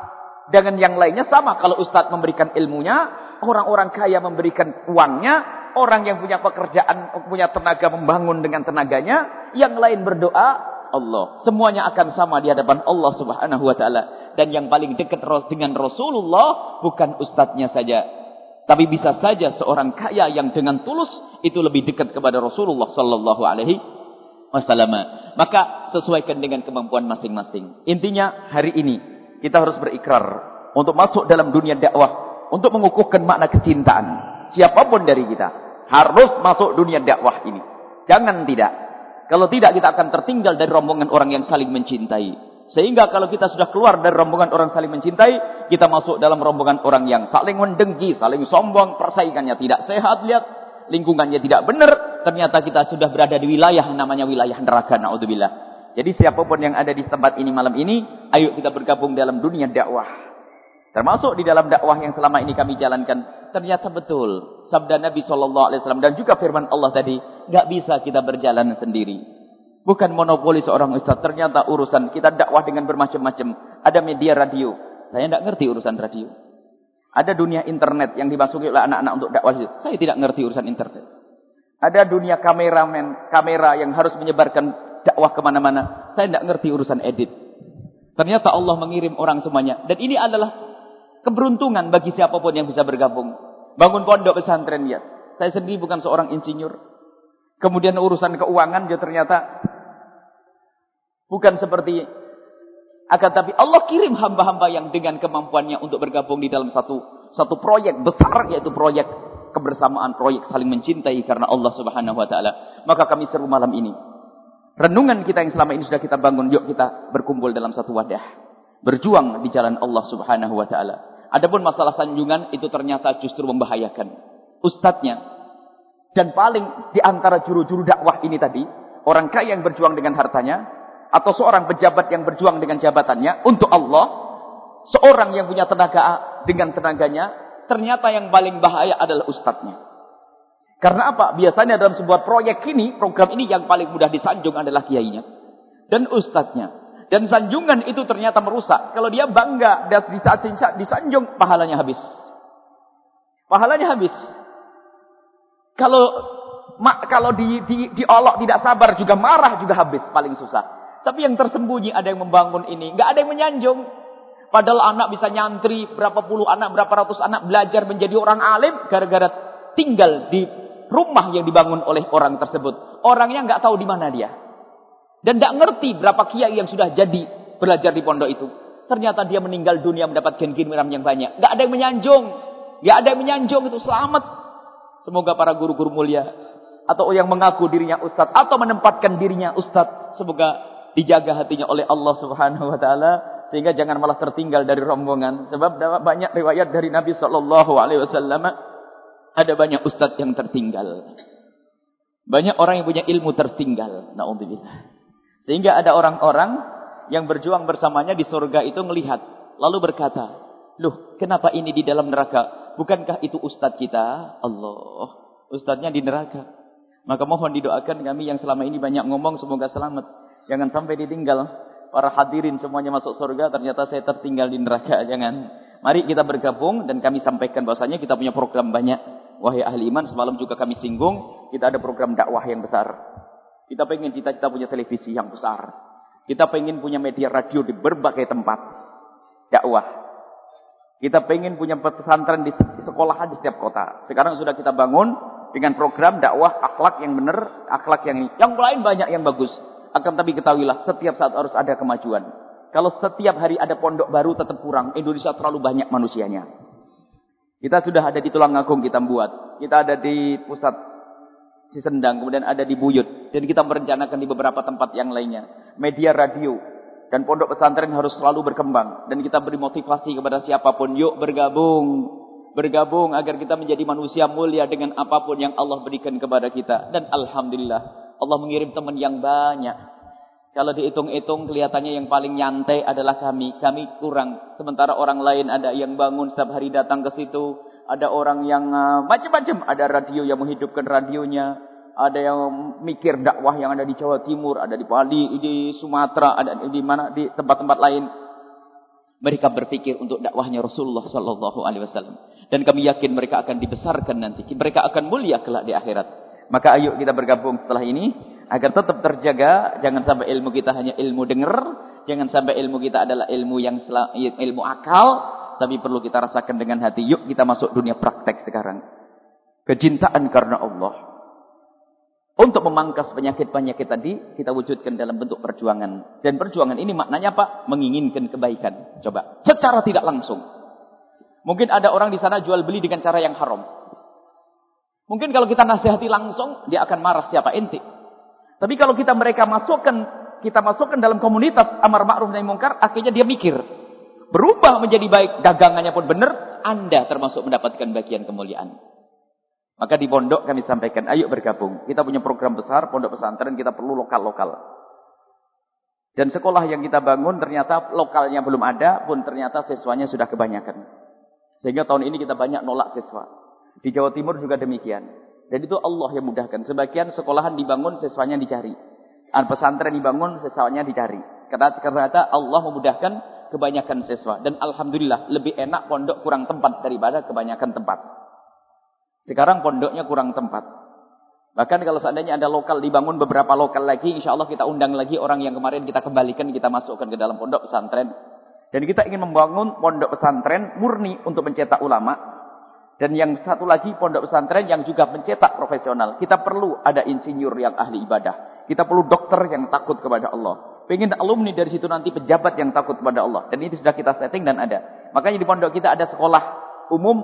A: dengan yang lainnya sama. Kalau ustadz memberikan ilmunya, orang-orang kaya memberikan uangnya, orang yang punya pekerjaan, punya tenaga membangun dengan tenaganya, yang lain berdoa, Allah. Semuanya akan sama di hadapan Allah subhanahu wa ta'ala dan yang paling dekat dengan Rasulullah bukan ustadznya saja. Tapi bisa saja seorang kaya yang dengan tulus itu lebih dekat kepada Rasulullah sallallahu alaihi wasallam. Maka sesuaikan dengan kemampuan masing-masing. Intinya hari ini kita harus berikrar untuk masuk dalam dunia dakwah, untuk mengukuhkan makna kecintaan. Siapa pun dari kita harus masuk dunia dakwah ini. Jangan tidak. Kalau tidak kita akan tertinggal dari rombongan orang yang saling mencintai. Sehingga kalau kita sudah keluar dari rombongan orang saling mencintai, kita masuk dalam rombongan orang yang saling mendengki, saling sombong, persaingannya tidak sehat, lihat lingkungannya tidak benar, ternyata kita sudah berada di wilayah namanya wilayah neraka, naudzubillah. Jadi siapa pun yang ada di tempat ini malam ini, ayo kita bergabung dalam dunia dakwah. Termasuk di dalam dakwah yang selama ini kami jalankan, ternyata betul sabda Nabi Shallallahu Alaihi Wasallam dan juga firman Allah tadi, nggak bisa kita berjalan sendiri. Bukan monopoli seorang ustaz. Ternyata urusan kita dakwah dengan bermacam-macam. Ada media radio. Saya tidak ngerti urusan radio. Ada dunia internet yang dimasuki oleh anak-anak untuk dakwah. Saya tidak ngerti urusan internet. Ada dunia kameramen, kamera yang harus menyebarkan dakwah ke mana-mana. Saya tidak ngerti urusan edit. Ternyata Allah mengirim orang semuanya. Dan ini adalah keberuntungan bagi siapa pun yang bisa bergabung. Bangun pondok pesantren ya. Saya sendiri bukan seorang insinyur. Kemudian urusan keuangan dia ternyata Bukan seperti akan tapi Allah kirim hamba-hamba yang dengan kemampuannya untuk bergabung di dalam satu satu proyek besar yaitu proyek kebersamaan, proyek saling mencintai karena Allah Subhanahu wa taala. Maka kami seru malam ini. Renungan kita yang selama ini sudah kita bangun, yuk kita berkumpul dalam satu wadah. Berjuang di jalan Allah Subhanahu wa taala. Adapun masalah sanjungan itu ternyata justru membahayakan. Ustadznya dan paling di antara juru-juru dakwah ini tadi, orang kaya yang berjuang dengan hartanya, atau seorang pejabat yang berjuang dengan jabatannya untuk Allah, seorang yang punya tenaga dengan tenaganya, ternyata yang paling bahaya adalah ustadznya. Karena apa? Biasanya dalam sebuah proyek ini, program ini yang paling mudah disanjung adalah kiainya dan ustadznya. Dan sanjungan itu ternyata merusak. Kalau dia bangga dan disanjung, pahalanya habis. Pahalanya habis. Kalau kalau di, di, diolok tidak sabar juga marah juga habis paling susah. Tapi yang tersembunyi ada yang membangun ini. Nggak ada yang menyanjung. Padahal anak bisa nyantri berapa puluh anak, berapa ratus anak belajar menjadi orang alim. Gara-gara tinggal di rumah yang dibangun oleh orang tersebut. Orangnya nggak tahu di mana dia. Dan nggak ngerti berapa kiai yang sudah jadi belajar di pondok itu. Ternyata dia meninggal dunia mendapatkan kiriman yang banyak. Nggak ada yang menyanjung. Nggak ada yang menyanjung itu selamat. Semoga para guru-guru mulia atau yang mengaku dirinya ustadz atau menempatkan dirinya ustadz semoga dijaga hatinya oleh Allah Subhanahu wa taala sehingga jangan malah tertinggal dari rombongan sebab banyak riwayat dari Nabi sallallahu alaihi wasallam ada banyak ustaz yang tertinggal Banyak orang yang punya ilmu tertinggal. Na'udzubillah. Sehingga ada orang-orang yang berjuang bersamanya di surga itu melihat. Lalu berkata, Loh, kenapa ini di dalam neraka? Bukankah itu ustadz kita? Allah. Ustadznya di neraka. Maka mohon didoakan kami yang selama ini banyak ngomong semoga selamat. Jangan sampai ditinggal. Para hadirin semuanya masuk surga ternyata saya tertinggal di neraka. Jangan. Mari kita bergabung dan kami sampaikan bahwasanya kita punya program banyak. Wahai ahli iman, semalam juga kami singgung. Kita ada program dakwah yang besar. Kita pengen cita-cita punya televisi yang besar. Kita pengen punya media radio di berbagai tempat. Dakwah. Kita pengen punya pesantren di sekolahan di setiap kota. Sekarang sudah kita bangun dengan program dakwah akhlak yang benar, akhlak yang yang lain banyak yang bagus. Akan tapi ketahuilah setiap saat harus ada kemajuan. Kalau setiap hari ada pondok baru tetap kurang. Indonesia terlalu banyak manusianya. Kita sudah ada di Tulang Agung kita buat. Kita ada di pusat Cisendang, kemudian ada di Buyut. Dan kita merencanakan di beberapa tempat yang lainnya. Media radio. Dan pondok pesantren harus selalu berkembang. Dan kita beri motivasi kepada siapa pun. Yuk bergabung. Bergabung agar kita menjadi manusia mulia dengan apa pun yang Allah berikan kepada kita. Dan Alhamdulillah. Allah mengirim teman yang banyak. Kalau dihitung-hitung kelihatannya yang paling nyantai adalah kami. Kami kurang. Sementara orang lain ada yang bangun setiap hari datang ke situ. Ada orang yang uh, macam-macam. Ada radio yang menghidupkan radionya. Ada yang mikir dakwah yang ada di Jawa Timur. Ada di Pali, di Sumatera. Ada di mana di tempat-tempat lain. Mereka berpikir untuk dakwahnya Rasulullah Sallallahu Alaihi Wasallam. Dan kami yakin mereka akan dibesarkan nanti. Mereka akan mulia kelak di akhirat. Maka ayo kita bergabung setelah ini. Agar tetap terjaga jangan sampai ilmu kita hanya ilmu dengar. Jangan sampai ilmu kita adalah ilmu yang ilmu akal. Tapi perlu kita rasakan dengan hati. Yuk kita masuk dunia praktek sekarang. Kecintaan karena Allah. Untuk memangkas penyakit-penyakit tadi kita wujudkan dalam bentuk perjuangan. Dan perjuangan ini maknanya apa? Menginginkan kebaikan. Coba. Secara tidak langsung. Mungkin ada orang di sana jual beli dengan cara yang haram mungkin kalau kita nasihati langsung dia akan marah siapa ente tapi kalau kita mereka masukkan, kita masukkan dalam komunitas amar ma'ruf nahi mungkar, akhirnya dia mikir. Berubah menjadi baik, dagangannya pun benar, Anda termasuk mendapatkan bagian kemuliaan. Maka di pondok kami sampaikan, ayo bergabung. Kita punya program besar, pondok pesantren, kita perlu lokal-lokal. Dan sekolah yang kita bangun ternyata lokalnya belum ada, pun ternyata siswanya sudah kebanyakan. Sehingga tahun ini kita banyak nolak siswa. Di Jawa Timur juga demikian. Dan itu Allah yang mudahkan. Sebagian sekolahan dibangun, siswanya dicari. An pesantren dibangun, siswanya dicari. Karena ternyata Allah memudahkan kebanyakan siswa. Dan Alhamdulillah, lebih enak pondok kurang tempat daripada kebanyakan tempat. Sekarang pondoknya kurang tempat. Bahkan kalau seandainya ada lokal dibangun beberapa lokal lagi, insya Allah kita undang lagi orang yang kemarin kita kembalikan, kita masukkan ke dalam pondok pesantren. Dan kita ingin membangun pondok pesantren murni untuk mencetak ulama. Dan yang satu lagi pondok pesantren yang juga mencetak profesional. Kita perlu ada insinyur yang ahli ibadah. Kita perlu dokter yang takut kepada Allah. Pengen alumni dari situ nanti pejabat yang takut kepada Allah. Dan itu sudah kita setting dan ada. Makanya di pondok kita ada sekolah umum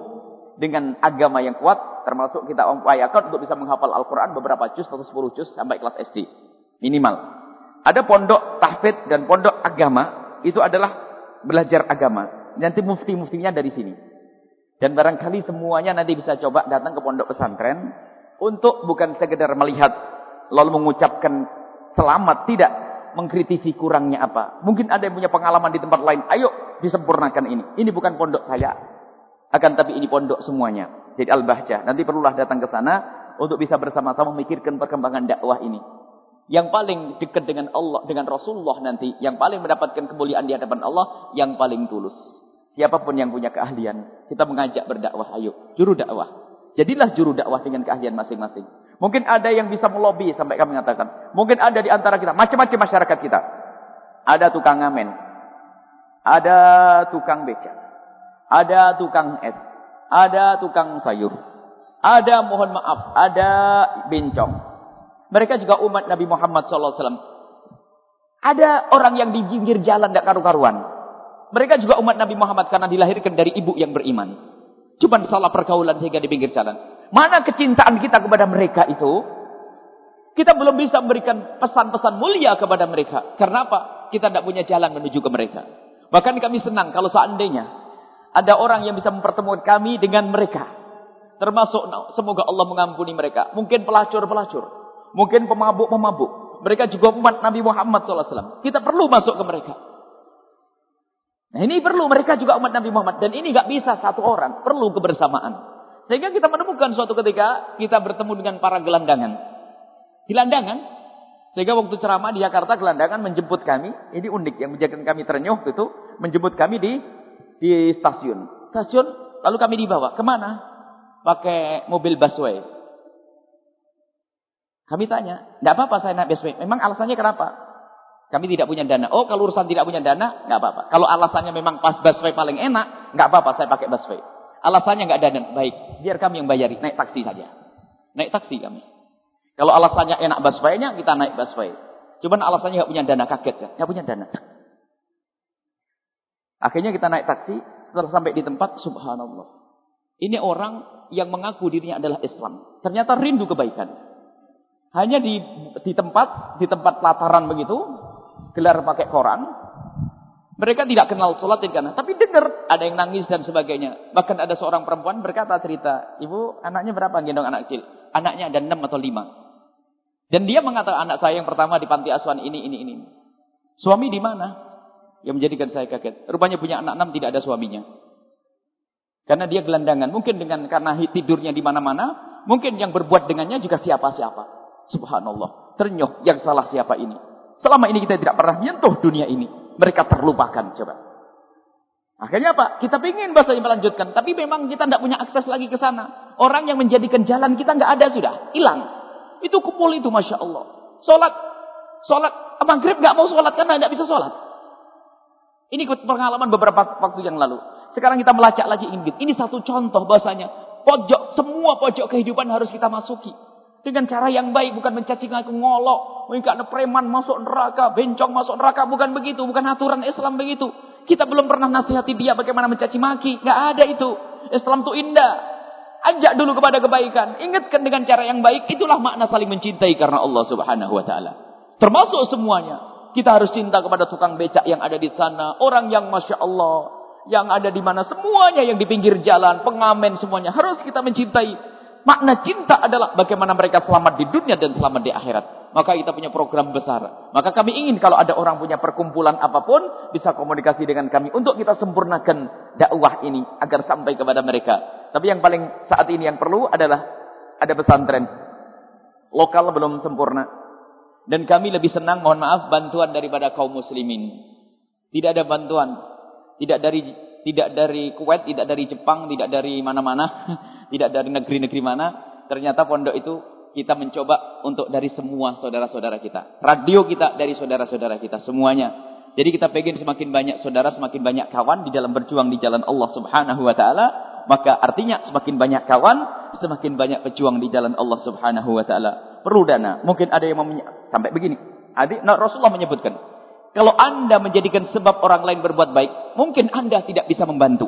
A: dengan agama yang kuat. Termasuk kita upayakan untuk bisa menghafal Al-Quran beberapa juz atau 10 juz sampai kelas SD. Minimal. Ada pondok tahfidz dan pondok agama. Itu adalah belajar agama. Nanti mufti-muftinya dari sini. Dan barangkali semuanya nanti bisa coba datang ke pondok pesantren untuk bukan sekedar melihat lalu mengucapkan selamat, tidak mengkritisi kurangnya apa. Mungkin ada yang punya pengalaman di tempat lain. Ayo disempurnakan ini. Ini bukan pondok saya. Akan tapi ini pondok semuanya. Jadi Al-Bahjah. Nanti perlulah datang ke sana untuk bisa bersama-sama memikirkan perkembangan dakwah ini. Yang paling dekat dengan Allah, dengan Rasulullah nanti. Yang paling mendapatkan kemuliaan di hadapan Allah. Yang paling tulus. Siapa pun yang punya keahlian, kita mengajak berdakwah, ayo, juru dakwah. Jadilah juru dakwah dengan keahlian masing-masing. Mungkin ada yang bisa melobi sampai kami mengatakan. Mungkin ada di antara kita, macam-macam masyarakat kita. Ada tukang ngamen. Ada tukang beca. Ada tukang es. Ada tukang sayur. Ada mohon maaf, ada bencong. Mereka juga umat Nabi Muhammad SAW. Ada orang yang di jalan tidak karu-karuan. Mereka juga umat Nabi Muhammad karena dilahirkan dari ibu yang beriman. Cuma salah pergaulan sehingga di pinggir jalan. Mana kecintaan kita kepada mereka itu? Kita belum bisa memberikan pesan-pesan mulia kepada mereka. Karena apa? Kita tidak punya jalan menuju ke mereka. Bahkan kami senang kalau seandainya ada orang yang bisa mempertemukan kami dengan mereka. Termasuk semoga Allah mengampuni mereka. Mungkin pelacur-pelacur. Mungkin pemabuk-pemabuk. Mereka juga umat Nabi Muhammad SAW. Kita perlu masuk ke mereka. Nah ini perlu mereka juga umat Nabi Muhammad. Dan ini gak bisa satu orang. Perlu kebersamaan. Sehingga kita menemukan suatu ketika kita bertemu dengan para gelandangan. Gelandangan. Sehingga waktu ceramah di Jakarta gelandangan menjemput kami. Ini unik yang menjadikan kami ternyuh itu. Menjemput kami di di stasiun. Stasiun lalu kami dibawa. Ke mana? Pakai mobil busway. Kami tanya. Tidak apa-apa saya naik busway. Memang alasannya kenapa? Kami tidak punya dana. Oh, kalau urusan tidak punya dana, nggak apa-apa. Kalau alasannya memang pas busway paling enak, nggak apa-apa, saya pakai busway. Alasannya nggak dana, baik. Biar kami yang bayari, naik taksi saja. Naik taksi kami. Kalau alasannya enak busway-nya, kita naik busway. Cuman alasannya nggak punya dana, kaget kan? Nggak punya dana. Akhirnya kita naik taksi, setelah sampai di tempat, subhanallah. Ini orang yang mengaku dirinya adalah Islam. Ternyata rindu kebaikan. Hanya di, di tempat, di tempat lataran begitu, gelar pakai koran. Mereka tidak kenal sholat di kanan. Tapi dengar ada yang nangis dan sebagainya. Bahkan ada seorang perempuan berkata cerita. Ibu anaknya berapa gendong anak kecil? Anaknya ada enam atau lima. Dan dia mengatakan anak saya yang pertama di panti asuhan ini, ini, ini. Suami di mana? Yang menjadikan saya kaget. Rupanya punya anak enam tidak ada suaminya. Karena dia gelandangan. Mungkin dengan karena tidurnya di mana-mana. Mungkin yang berbuat dengannya juga siapa-siapa. Subhanallah. Ternyuh yang salah siapa ini. Selama ini kita tidak pernah menyentuh dunia ini. Mereka terlupakan. Coba. Akhirnya apa? Kita ingin bahasanya melanjutkan. Tapi memang kita tidak punya akses lagi ke sana. Orang yang menjadikan jalan kita nggak ada sudah. Hilang. Itu kumpul itu Masya Allah. Sholat. Sholat. Maghrib nggak mau sholat karena tidak bisa sholat. Ini pengalaman beberapa waktu yang lalu. Sekarang kita melacak lagi ini. Ini satu contoh bahasanya. Pojok, semua pojok kehidupan harus kita masuki. Dengan cara yang baik, bukan mencaci maki ngolok, mengikat preman masuk neraka, bencong masuk neraka, bukan begitu, bukan aturan Islam begitu. Kita belum pernah nasihati dia bagaimana mencaci maki, nggak ada itu. Islam itu indah. Ajak dulu kepada kebaikan, ingatkan dengan cara yang baik, itulah makna saling mencintai karena Allah Subhanahu wa taala. Termasuk semuanya. Kita harus cinta kepada tukang becak yang ada di sana, orang yang masya Allah, yang ada di mana semuanya yang di pinggir jalan, pengamen semuanya harus kita mencintai. Makna cinta adalah bagaimana mereka selamat di dunia dan selamat di akhirat. Maka kita punya program besar. Maka kami ingin kalau ada orang punya perkumpulan apa pun, bisa komunikasi dengan kami. Untuk kita sempurnakan dakwah ini, agar sampai kepada mereka. Tapi yang paling saat ini yang perlu adalah, ada pesantren. Lokal belum sempurna. Dan kami lebih senang, mohon maaf, bantuan daripada kaum muslimin. Tidak ada bantuan. Tidak dari tidak dari Kuwait, tidak dari Jepang, tidak dari mana-mana, tidak dari negeri-negeri mana. Ternyata pondok itu kita mencoba untuk dari semua saudara-saudara kita. Radio kita dari saudara-saudara kita semuanya. Jadi kita pengen semakin banyak saudara, semakin banyak kawan di dalam berjuang di jalan Allah Subhanahu wa taala, maka artinya semakin banyak kawan, semakin banyak pejuang di jalan Allah Subhanahu wa taala. Perlu dana. Mungkin ada yang mau sampai begini. Adik, nah Rasulullah menyebutkan, kalau anda menjadikan sebab orang lain berbuat baik, mungkin anda tidak bisa membantu.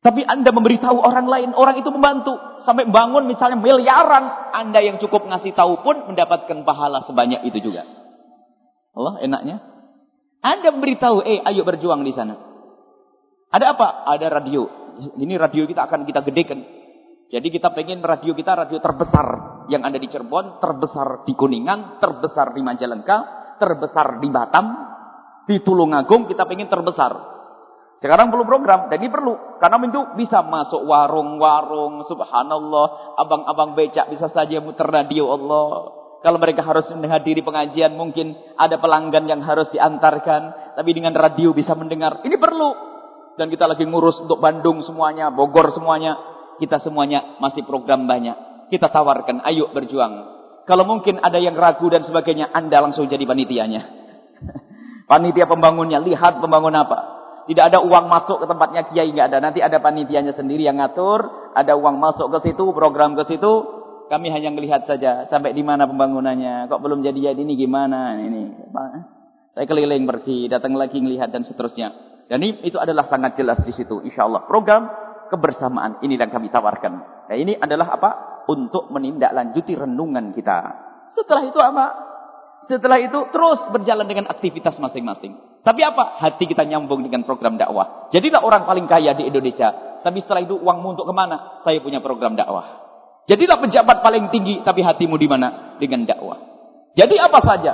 A: Tapi anda memberitahu orang lain, orang itu membantu. Sampai bangun misalnya miliaran, anda yang cukup ngasih tahu pun mendapatkan pahala sebanyak itu juga. Allah enaknya. Anda memberitahu, eh ayo berjuang di sana. Ada apa? Ada radio. Ini radio kita akan kita gedekan. Jadi kita pengen radio kita radio terbesar yang ada di Cirebon, terbesar di Kuningan, terbesar di Majalengka, terbesar di Batam, di Tulungagung kita pengen terbesar. Sekarang perlu program, dan ini perlu. Karena itu bisa masuk warung-warung, subhanallah. Abang-abang becak bisa saja muter radio Allah. Kalau mereka harus menghadiri pengajian, mungkin ada pelanggan yang harus diantarkan. Tapi dengan radio bisa mendengar. Ini perlu. Dan kita lagi ngurus untuk Bandung semuanya, Bogor semuanya. Kita semuanya masih program banyak. Kita tawarkan, ayo berjuang. Kalau mungkin ada yang ragu dan sebagainya, Anda langsung jadi panitianya. Panitia pembangunnya, lihat pembangun apa. Tidak ada uang masuk ke tempatnya kiai, nggak ada. Nanti ada panitianya sendiri yang ngatur, ada uang masuk ke situ, program ke situ. Kami hanya melihat saja sampai di mana pembangunannya. Kok belum jadi jadi ini gimana ini? Saya keliling pergi, datang lagi melihat dan seterusnya. Dan ini, itu adalah sangat jelas di situ, insya Allah. Program kebersamaan ini yang kami tawarkan. Nah ini adalah apa? untuk menindaklanjuti renungan kita. Setelah itu apa? Setelah itu terus berjalan dengan aktivitas masing-masing. Tapi apa? Hati kita nyambung dengan program dakwah. Jadilah orang paling kaya di Indonesia. Tapi setelah itu uangmu untuk ke mana? Saya punya program dakwah. Jadilah pejabat paling tinggi, tapi hatimu di mana? Dengan dakwah. Jadi apa saja?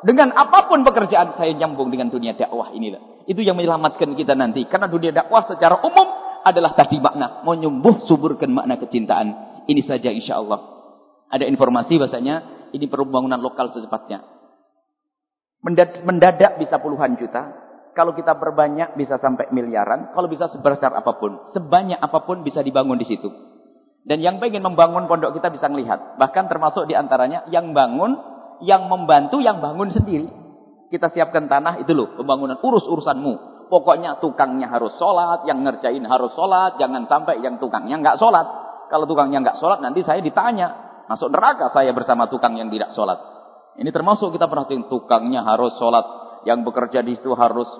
A: Dengan apa pun pekerjaan saya nyambung dengan dunia dakwah inilah. Itu yang menyelamatkan kita nanti. Karena dunia dakwah secara umum adalah tadi makna. Menyembuh suburkan makna kecintaan. Ini saja insya Allah. Ada informasi bahasanya ini pembangunan lokal secepatnya. Mendadak bisa puluhan juta. Kalau kita berbanyak bisa sampai miliaran. Kalau bisa sebesar apa pun. Sebanyak apa pun bisa dibangun di situ. Dan yang pengen membangun pondok kita bisa melihat. Bahkan termasuk di antaranya yang bangun, yang membantu, yang bangun sendiri. Kita siapkan tanah itu loh, pembangunan. Urus urusanmu. Pokoknya tukangnya harus sholat, yang ngerjain harus sholat. Jangan sampai yang tukangnya nggak sholat. Kalau tukangnya nggak sholat, nanti saya ditanya. Masuk neraka saya bersama tukang yang tidak sholat. Ini termasuk kita perhatiin tukangnya harus sholat. Yang bekerja di situ harus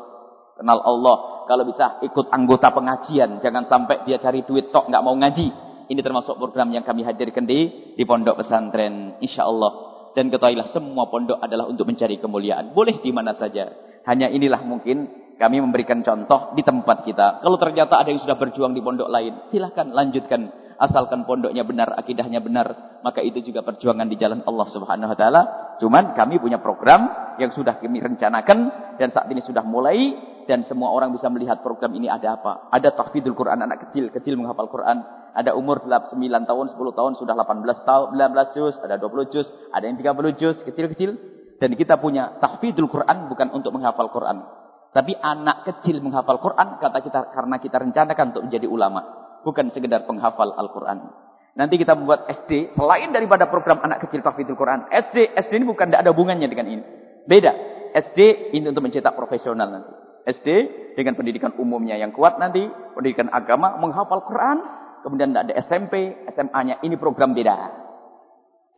A: kenal Allah. Kalau bisa ikut anggota pengajian. Jangan sampai dia cari duit tok nggak mau ngaji. Ini termasuk program yang kami hadirkan di di pondok pesantren insyaallah. Dan ketahuilah semua pondok adalah untuk mencari kemuliaan. Boleh di mana saja. Hanya inilah mungkin kami memberikan contoh di tempat kita. Kalau ternyata ada yang sudah berjuang di pondok lain, silahkan lanjutkan. Asalkan pondoknya benar, akidahnya benar, maka itu juga perjuangan di jalan Allah Subhanahu wa taala. Cuman kami punya program yang sudah kami rencanakan dan saat ini sudah mulai dan semua orang bisa melihat program ini ada apa. Ada tahfidzul Quran anak kecil, kecil menghafal Quran. Ada umur 9 tahun, 10 tahun, sudah 18 tahun, 19 juz, ada 20 juz, ada yang 30 juz, kecil-kecil. Dan kita punya tahfidzul Quran bukan untuk menghafal Quran. Tapi anak kecil menghafal Quran kata kita karena kita rencanakan untuk menjadi ulama, bukan sekedar penghafal Al-Quran. Nanti kita membuat SD selain daripada program anak kecil tahfidzul Quran. SD SD ini bukan tidak ada hubungannya dengan ini. Beda. SD ini untuk mencetak profesional nanti. SD dengan pendidikan umumnya yang kuat nanti, pendidikan agama, menghafal Quran, kemudian ada SMP, SMA-nya, ini program beda.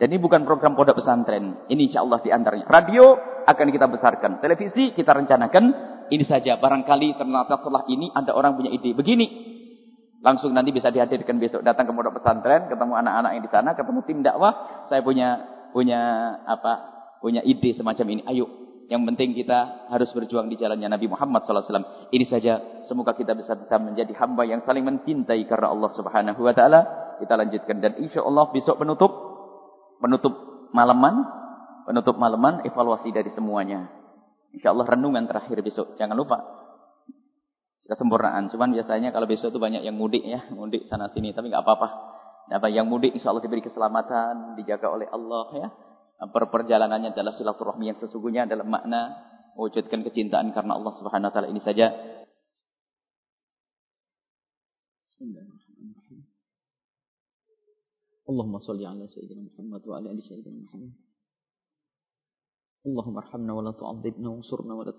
A: Dan ini bukan program pondok pesantren. Ini insya Allah di antaranya. Radio akan kita besarkan. Televisi kita rencanakan. Ini saja. Barangkali ternyata setelah ini ada orang punya ide. Begini. Langsung nanti bisa dihadirkan besok. Datang ke pondok pesantren. Ketemu anak-anak yang di sana. Ketemu tim dakwah. Saya punya punya apa punya ide semacam ini. Ayo yang penting kita harus berjuang di jalannya Nabi Muhammad SAW. Ini saja. Semoga kita bisa bisa menjadi hamba yang saling mencintai karena Allah Subhanahu Wa Taala. Kita lanjutkan dan insya Allah besok penutup penutup malaman, penutup malaman evaluasi dari semuanya. Insya Allah renungan terakhir besok. Jangan lupa kesempurnaan. Cuman biasanya kalau besok itu banyak yang mudik ya, mudik sana sini. Tapi nggak apa-apa. Apa yang mudik insya Allah diberi keselamatan, dijaga oleh Allah ya perjalanannya adalah silaturahmi yang sesungguhnya dalam makna mewujudkan kecintaan karena Allah Subhanahu wa taala ini saja. Bismillahirrahmanirrahim. Allahumma salli ala sayyidina Muhammad wa ala ali sayyidina Muhammad. Allahumma arhamna wa la tu'adzibna wa la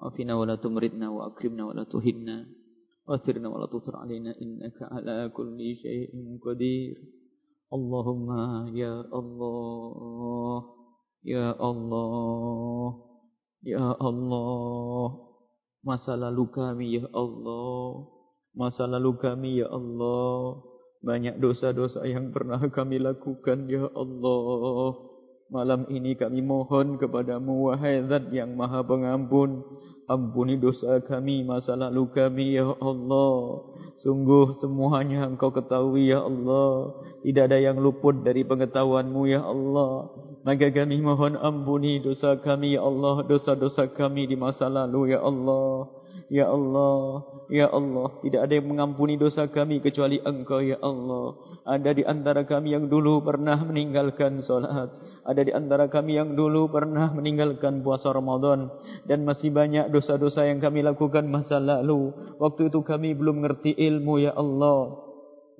A: wafina wa la tumridna wa akrimna wa la tuhinna wa athirna wa la tusir alaina innaka ala kulli syai'in qadir. Allahumma ya Allah ya Allah ya Allah. Masa lalu kami ya Allah. Masa lalu kami ya Allah. Banyak dosa-dosa yang pernah kami lakukan ya Allah Malam ini kami mohon kepadamu wahai zat yang maha pengampun Ampuni dosa kami masa lalu kami ya Allah. Sungguh semuanya engkau ketahui ya Allah. Tidak ada yang luput dari pengetahuanmu ya Allah. Maka kami mohon ampuni dosa kami ya Allah Dosa-dosa kami di masa lalu ya Allah Ya Allah, Ya Allah, tidak ada yang mengampuni dosa kami kecuali Engkau, Ya Allah. Ada di antara kami yang dulu pernah meninggalkan solat. Ada di antara kami yang dulu pernah meninggalkan puasa Ramadan. Dan masih banyak dosa-dosa yang kami lakukan masa lalu. Waktu itu kami belum mengerti ilmu, Ya Allah.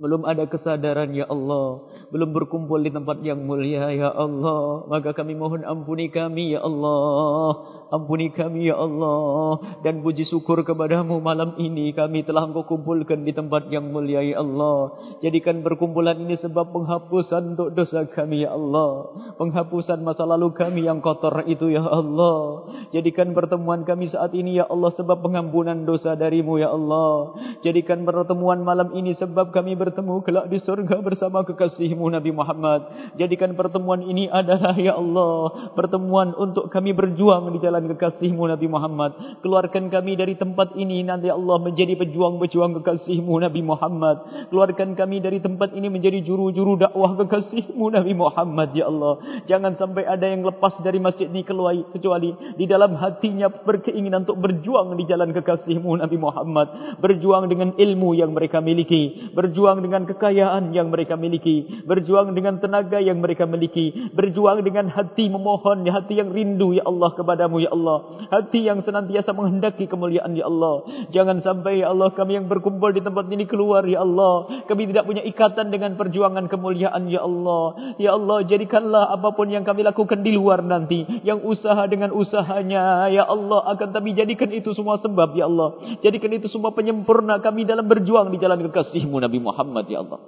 A: Belum ada kesadaran ya Allah. Belum berkumpul di tempat yang mulia ya Allah. Maka kami mohon ampuni kami ya Allah. Ampuni kami ya Allah. Dan puji syukur kepadamu malam ini kami telah engkau kumpulkan di tempat yang mulia ya Allah. Jadikan berkumpulan ini sebab penghapusan untuk dosa kami ya Allah. Penghapusan masa lalu kami yang kotor itu ya Allah. Jadikan pertemuan kami saat ini ya Allah sebab pengampunan dosa darimu ya Allah. Jadikan pertemuan malam ini sebab kami ber
B: bertemu kelak di surga bersama kekasihmu Nabi Muhammad. Jadikan pertemuan ini adalah ya Allah pertemuan untuk kami berjuang di jalan kekasihmu Nabi Muhammad. Keluarkan kami dari tempat ini nanti ya Allah menjadi pejuang-pejuang kekasihmu Nabi Muhammad. Keluarkan kami dari tempat ini menjadi juru-juru dakwah kekasihmu Nabi Muhammad ya Allah. Jangan sampai ada yang lepas dari masjid ini kecuali di dalam hatinya berkeinginan untuk berjuang di jalan kekasihmu Nabi Muhammad. Berjuang dengan ilmu yang mereka miliki. Berjuang dengan kekayaan yang mereka miliki. Berjuang dengan tenaga yang mereka miliki. Berjuang dengan hati memohon, hati yang rindu ya Allah kepadamu ya Allah. Hati yang senantiasa menghendaki kemuliaan ya Allah. Jangan sampai ya Allah kami yang berkumpul di tempat ini keluar ya Allah. Kami tidak punya ikatan dengan perjuangan kemuliaan ya Allah. Ya Allah jadikanlah apapun yang kami lakukan di luar nanti. Yang usaha dengan usahanya ya Allah. Akan kami jadikan itu semua sebab ya Allah. Jadikan itu semua penyempurna kami dalam berjuang di jalan kekasihmu Nabi Muhammad ya Allah.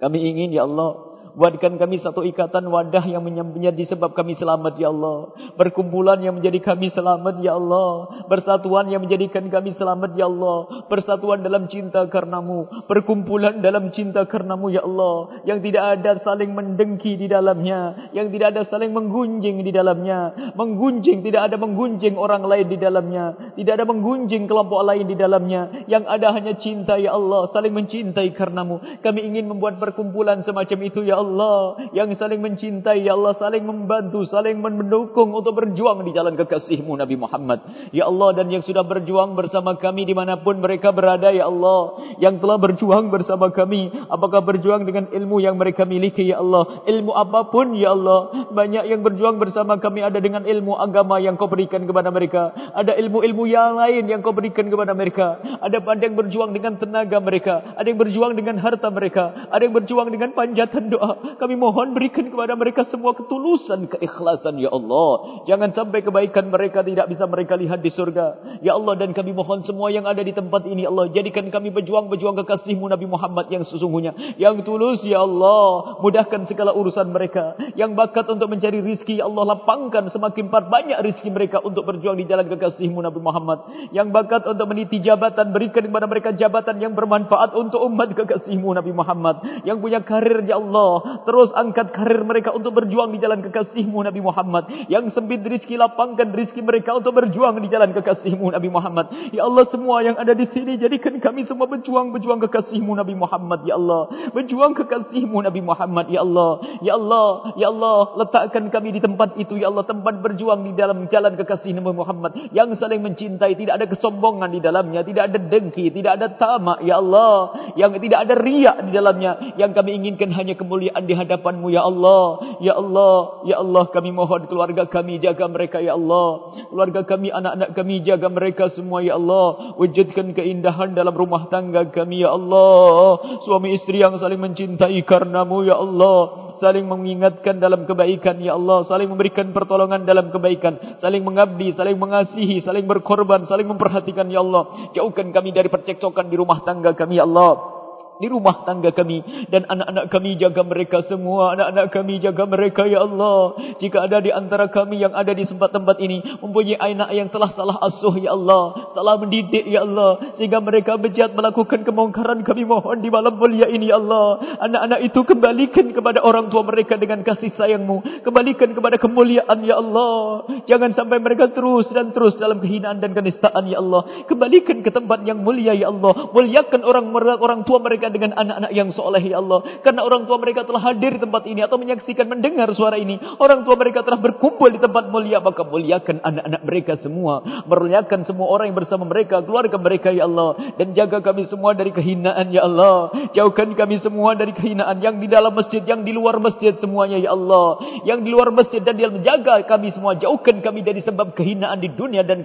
B: Kami ingin ya Allah Buatkan kami satu ikatan wadah yang menjadi sebab kami selamat ya Allah. Perkumpulan yang menjadi kami selamat ya Allah. Persatuan yang menjadikan kami selamat ya Allah. Persatuan dalam cinta karenamu. Perkumpulan dalam cinta karenamu ya Allah. Yang tidak ada saling mendengki di dalamnya. Yang tidak ada saling menggunjing di dalamnya. Menggunjing, tidak ada menggunjing orang lain di dalamnya. Tidak ada menggunjing kelompok lain di dalamnya. Yang ada hanya cinta ya Allah. Saling mencintai karenamu. Kami ingin membuat perkumpulan semacam itu ya Allah yang saling mencintai ya Allah saling membantu saling mendukung untuk berjuang di jalan kekasihmu Nabi Muhammad. Ya Allah dan yang sudah berjuang bersama kami dimanapun mereka berada ya Allah yang telah berjuang bersama kami apakah berjuang dengan ilmu yang mereka miliki ya Allah? Ilmu apapun ya Allah banyak yang berjuang bersama kami ada dengan ilmu agama yang kau berikan kepada mereka. Ada ilmu-ilmu yang lain yang kau berikan kepada mereka. Ada yang berjuang dengan tenaga mereka ada yang berjuang dengan harta mereka ada yang berjuang dengan panjatan doa kami mohon berikan kepada mereka semua ketulusan, keikhlasan, Ya Allah. Jangan sampai kebaikan mereka tidak bisa mereka lihat di surga. Ya Allah, dan kami mohon semua yang ada di tempat ini, Allah. Jadikan kami berjuang-berjuang kekasihmu Nabi Muhammad yang sesungguhnya. Yang tulus, Ya Allah. Mudahkan segala urusan mereka. Yang bakat untuk mencari rizki, Ya Allah. Lapangkan semakin banyak rizki mereka untuk berjuang di jalan kekasihmu Nabi Muhammad. Yang bakat untuk meniti jabatan, berikan kepada mereka jabatan yang bermanfaat untuk umat kekasihmu Nabi Muhammad. Yang punya karir, Ya Allah. Terus angkat karir mereka untuk berjuang di jalan kekasihmu Nabi Muhammad. Yang sempit rizki lapangkan rizki mereka untuk berjuang di jalan kekasihmu Nabi Muhammad. Ya Allah semua yang ada di sini jadikan kami semua berjuang-berjuang kekasihmu Nabi Muhammad. Ya Allah. Berjuang kekasihmu Nabi Muhammad. Ya Allah. Ya Allah. Ya Allah. Letakkan kami di tempat itu. Ya Allah. Tempat berjuang di dalam jalan kekasih Nabi Muhammad. Yang saling mencintai. Tidak ada kesombongan di dalamnya. Tidak ada dengki. Tidak ada tamak. Ya Allah. Yang tidak ada riak di dalamnya. Yang kami inginkan hanya kemuliaan di hadapanmu ya Allah. Ya Allah, ya Allah kami mohon keluarga kami jaga mereka ya Allah. Keluarga kami, anak-anak kami jaga mereka semua ya Allah. Wujudkan keindahan dalam rumah tangga kami ya Allah. Suami istri yang saling mencintai karenamu ya Allah. Saling mengingatkan dalam kebaikan ya Allah. Saling memberikan pertolongan dalam kebaikan. Saling mengabdi, saling mengasihi, saling berkorban, saling memperhatikan ya Allah. Jauhkan kami dari percekcokan di rumah tangga kami ya Allah di rumah tangga kami. Dan anak-anak kami jaga mereka semua. Anak-anak kami jaga mereka ya Allah. Jika ada di antara kami yang ada di tempat-tempat ini mempunyai anak yang telah salah asuh ya Allah. Salah mendidik ya Allah. Sehingga mereka bejat melakukan kemungkaran kami mohon di malam mulia ini ya Allah. Anak-anak itu kembalikan kepada orang tua mereka dengan kasih sayangmu. Kembalikan kepada kemuliaan ya Allah. Jangan sampai mereka terus dan terus dalam kehinaan dan kenistaan ya Allah. Kembalikan ke tempat yang mulia ya Allah. Muliakan orang orang tua mereka dengan anak-anak yang soleh ya Allah. Karena orang tua mereka telah hadir di tempat ini atau menyaksikan mendengar suara ini. Orang tua mereka telah berkumpul di tempat mulia. Maka muliakan anak-anak mereka semua. Muliakan semua orang yang bersama mereka. Keluarga mereka ya Allah. Dan jaga kami semua dari kehinaan ya Allah. Jauhkan kami semua dari kehinaan. Yang di dalam masjid, yang di luar masjid semuanya ya Allah. Yang di luar masjid dan dia menjaga kami semua. Jauhkan kami dari sebab kehinaan di dunia dan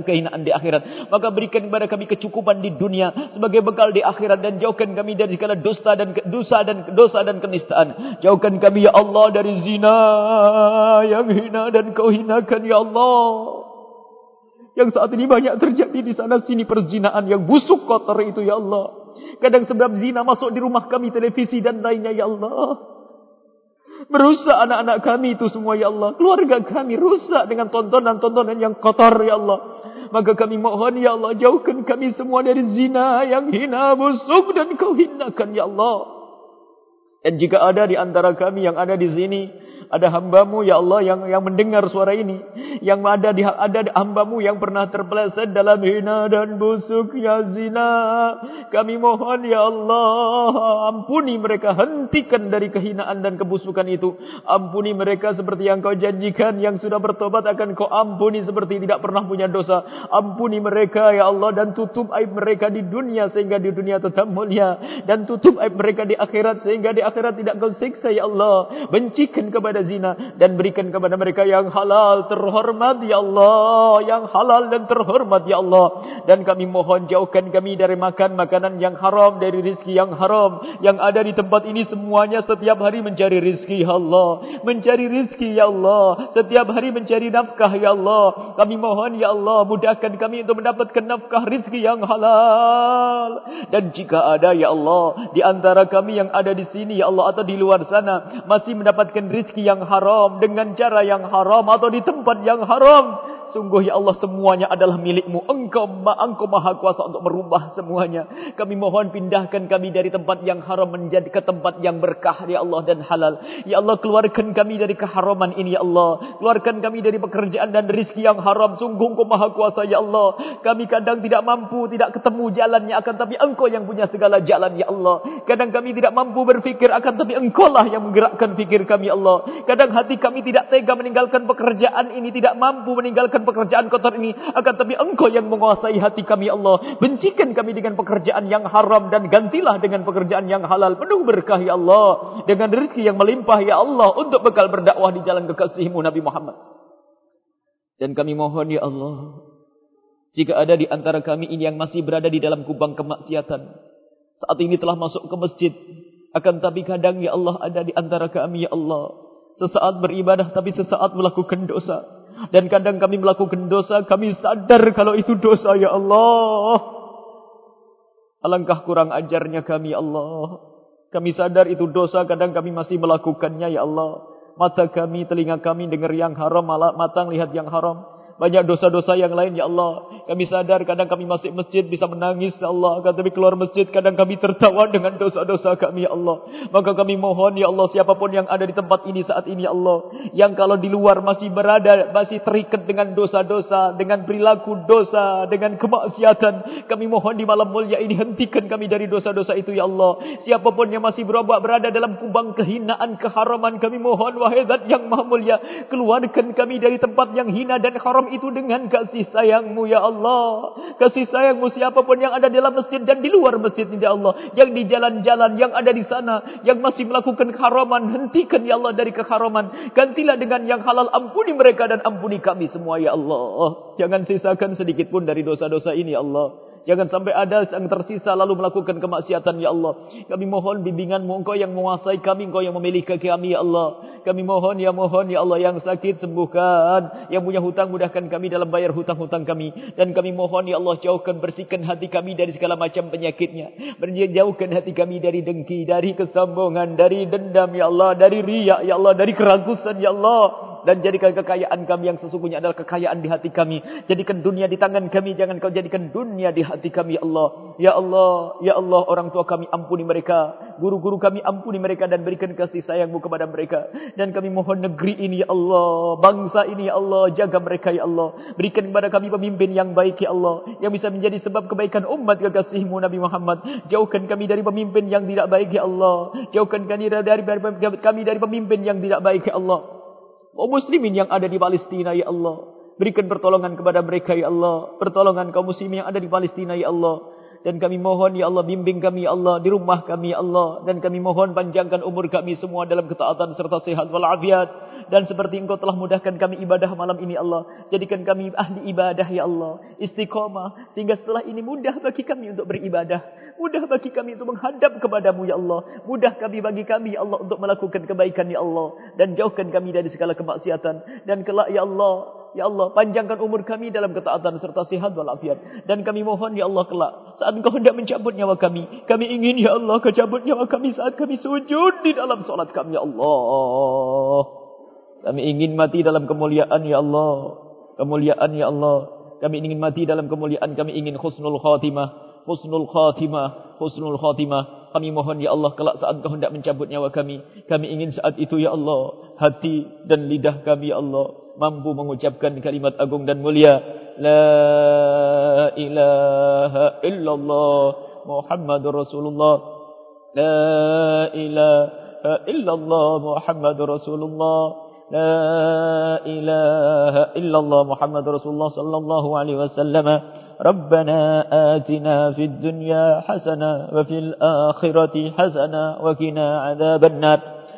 B: kehinaan di akhirat. Maka berikan kepada kami kecukupan di dunia. Sebagai bekal di akhirat. Dan jauhkan kami kami dari segala dosa dan dosa dan dosa dan kenistaan. Jauhkan kami ya Allah dari zina yang hina dan kau hinakan ya Allah. Yang saat ini banyak terjadi di sana sini perzinaan yang busuk kotor itu ya Allah. Kadang sebab zina masuk di rumah kami televisi dan lainnya ya Allah. Merusak anak-anak kami itu semua ya Allah. Keluarga kami rusak dengan tontonan-tontonan yang kotor ya Allah. Maka kami mohon ya Allah jauhkan kami semua dari zina yang hina, busuk dan kau hinakan ya Allah. Dan jika ada di antara kami yang ada di sini ada hambamu ya Allah yang yang mendengar suara ini. Yang ada di ada hambamu yang pernah terpeleset dalam hina dan busuknya zina. Kami mohon ya Allah. Ampuni mereka. Hentikan dari kehinaan dan kebusukan itu. Ampuni mereka seperti yang kau janjikan. Yang sudah bertobat akan kau ampuni seperti tidak pernah punya dosa. Ampuni mereka ya Allah. Dan tutup aib mereka di dunia sehingga di dunia tetap mulia. Dan tutup aib mereka di akhirat sehingga di akhirat tidak kau siksa ya Allah. Bencikan kepada zina dan berikan kepada mereka yang halal terhormat ya Allah. Yang halal dan terhormat ya Allah. Dan kami mohon jauhkan kami dari makan makanan yang haram dari rizki yang haram. Yang ada di tempat ini semuanya setiap hari mencari rizki ya Allah. Mencari rizki ya Allah. Setiap hari mencari nafkah ya Allah. Kami mohon ya Allah mudahkan kami untuk mendapatkan nafkah rizki yang halal. Dan jika ada ya Allah di antara kami yang ada di sini ya Allah atau di luar sana masih mendapatkan rizki yang haram dengan cara yang haram atau di tempat yang haram Sungguh ya Allah semuanya adalah milikmu. Engkau, engkau maha kuasa untuk merubah semuanya. Kami mohon pindahkan kami dari tempat yang haram menjadi ke tempat yang berkah ya Allah dan halal. Ya Allah keluarkan kami dari keharaman ini ya Allah. Keluarkan kami dari pekerjaan dan rizki yang haram. Sungguh engkau maha kuasa ya Allah. Kami kadang tidak mampu, tidak ketemu jalannya. Akan tapi engkau yang punya segala jalan ya Allah. Kadang kami tidak mampu berfikir. Akan tapi engkau lah yang menggerakkan fikir kami ya Allah. Kadang hati kami tidak tega meninggalkan pekerjaan ini. Tidak mampu meninggalkan pekerjaan kotor ini. Akan tapi engkau yang menguasai hati kami Allah. Bencikan kami dengan pekerjaan yang haram. Dan gantilah dengan pekerjaan yang halal. Penuh berkah ya Allah. Dengan rezeki yang melimpah ya Allah. Untuk bekal berdakwah di jalan kekasihmu Nabi Muhammad. Dan kami mohon ya Allah. Jika ada di antara kami ini yang masih berada di dalam kubang kemaksiatan. Saat ini telah masuk ke masjid. Akan tapi kadang ya Allah ada di antara kami ya Allah. Sesaat beribadah tapi sesaat melakukan dosa. Dan kadang kami melakukan dosa, kami sadar kalau itu dosa ya Allah. Alangkah kurang ajarnya kami ya Allah. Kami sadar itu dosa, kadang kami masih melakukannya ya Allah. Mata kami, telinga kami dengar yang haram, mata lihat yang haram. Banyak dosa-dosa yang lain ya Allah. Kami sadar kadang kami masuk masjid bisa menangis ya Allah. Tapi keluar masjid kadang kami tertawa dengan dosa-dosa kami ya Allah. Maka kami mohon ya Allah siapapun yang ada di tempat ini saat ini ya Allah. Yang kalau di luar masih berada, masih terikat dengan dosa-dosa. Dengan perilaku dosa, dengan kemaksiatan. Kami mohon di malam mulia ini hentikan kami dari dosa-dosa itu ya Allah. Siapapun yang masih berubah berada dalam kubang kehinaan, keharaman. Kami mohon wahai zat yang maha mulia. Keluarkan kami dari tempat yang hina dan haram haram itu dengan kasih sayangmu ya Allah. Kasih sayangmu siapapun yang ada dalam masjid dan di luar masjid ya Allah. Yang di jalan-jalan, yang ada di sana. Yang masih melakukan keharaman. Hentikan ya Allah dari keharaman. Gantilah dengan yang halal. Ampuni mereka dan ampuni kami semua ya Allah. Jangan sisakan sedikit pun dari dosa-dosa ini ya Allah. Jangan sampai ada yang tersisa lalu melakukan kemaksiatan ya Allah. Kami mohon bimbinganmu engkau yang menguasai kami, engkau yang memiliki kami ya Allah. Kami mohon ya mohon ya Allah yang sakit sembuhkan. Yang punya hutang mudahkan kami dalam bayar hutang-hutang kami. Dan kami mohon ya Allah jauhkan bersihkan hati kami dari segala macam penyakitnya. Jauhkan hati kami dari dengki, dari kesombongan, dari dendam ya Allah. Dari riak ya Allah, dari keragusan ya Allah dan jadikan kekayaan kami yang sesungguhnya adalah kekayaan di hati kami. Jadikan dunia di tangan kami, jangan kau jadikan dunia di hati kami, ya Allah. Ya Allah, ya Allah, orang tua kami ampuni mereka, guru-guru kami ampuni mereka dan berikan kasih sayangmu kepada mereka. Dan kami mohon negeri ini, ya Allah, bangsa ini, ya Allah, jaga mereka, ya Allah. Berikan kepada kami pemimpin yang baik, ya Allah, yang bisa menjadi sebab kebaikan umat kekasihmu Nabi Muhammad. Jauhkan kami dari pemimpin yang tidak baik, ya Allah. Jauhkan kami dari, dari, kami dari pemimpin yang tidak baik, ya Allah. Kaum muslimin yang ada di Palestina ya Allah. Berikan pertolongan kepada mereka ya Allah. Pertolongan kaum muslimin yang ada di Palestina ya Allah dan kami mohon ya Allah bimbing kami ya Allah di rumah kami ya Allah. Dan kami mohon panjangkan umur kami semua dalam ketaatan serta sehat walafiat. Dan seperti engkau telah mudahkan kami ibadah malam ini Allah jadikan kami ahli ibadah ya Allah. Istiqamah sehingga setelah ini mudah bagi kami untuk beribadah. Mudah bagi kami untuk menghadap kepadamu ya Allah. Mudah kami bagi kami ya Allah untuk melakukan kebaikan ya Allah. Dan jauhkan kami dari segala kemaksiatan. Dan kelak ya Allah Ya Allah, panjangkan umur kami dalam ketaatan serta sehat walafiat. Dan kami mohon, Ya Allah, kelak. Saat engkau hendak mencabut nyawa kami. Kami ingin, Ya Allah, kecabut nyawa kami saat kami sujud di dalam solat kami, Ya Allah. Kami ingin mati dalam kemuliaan, Ya Allah. Kemuliaan, Ya Allah. Kami ingin mati dalam kemuliaan. Kami ingin khusnul khatimah. Khusnul khatimah. Khusnul khatimah. Kami mohon ya Allah kelak saat kau hendak mencabut nyawa kami. Kami ingin saat itu ya Allah. Hati dan lidah kami ya Allah Mampu mengucapkan kalimat agung dan mulia. La ilaha illallah. Muhammadur Rasulullah. La ilaha illallah. Muhammadur Rasulullah. La ilaha illallah. Muhammadur Rasulullah sallallahu alaihi wasallam. ربنا آتنا في الدنيا حسنة وفي الآخرة حسنة وكنا عذاب النار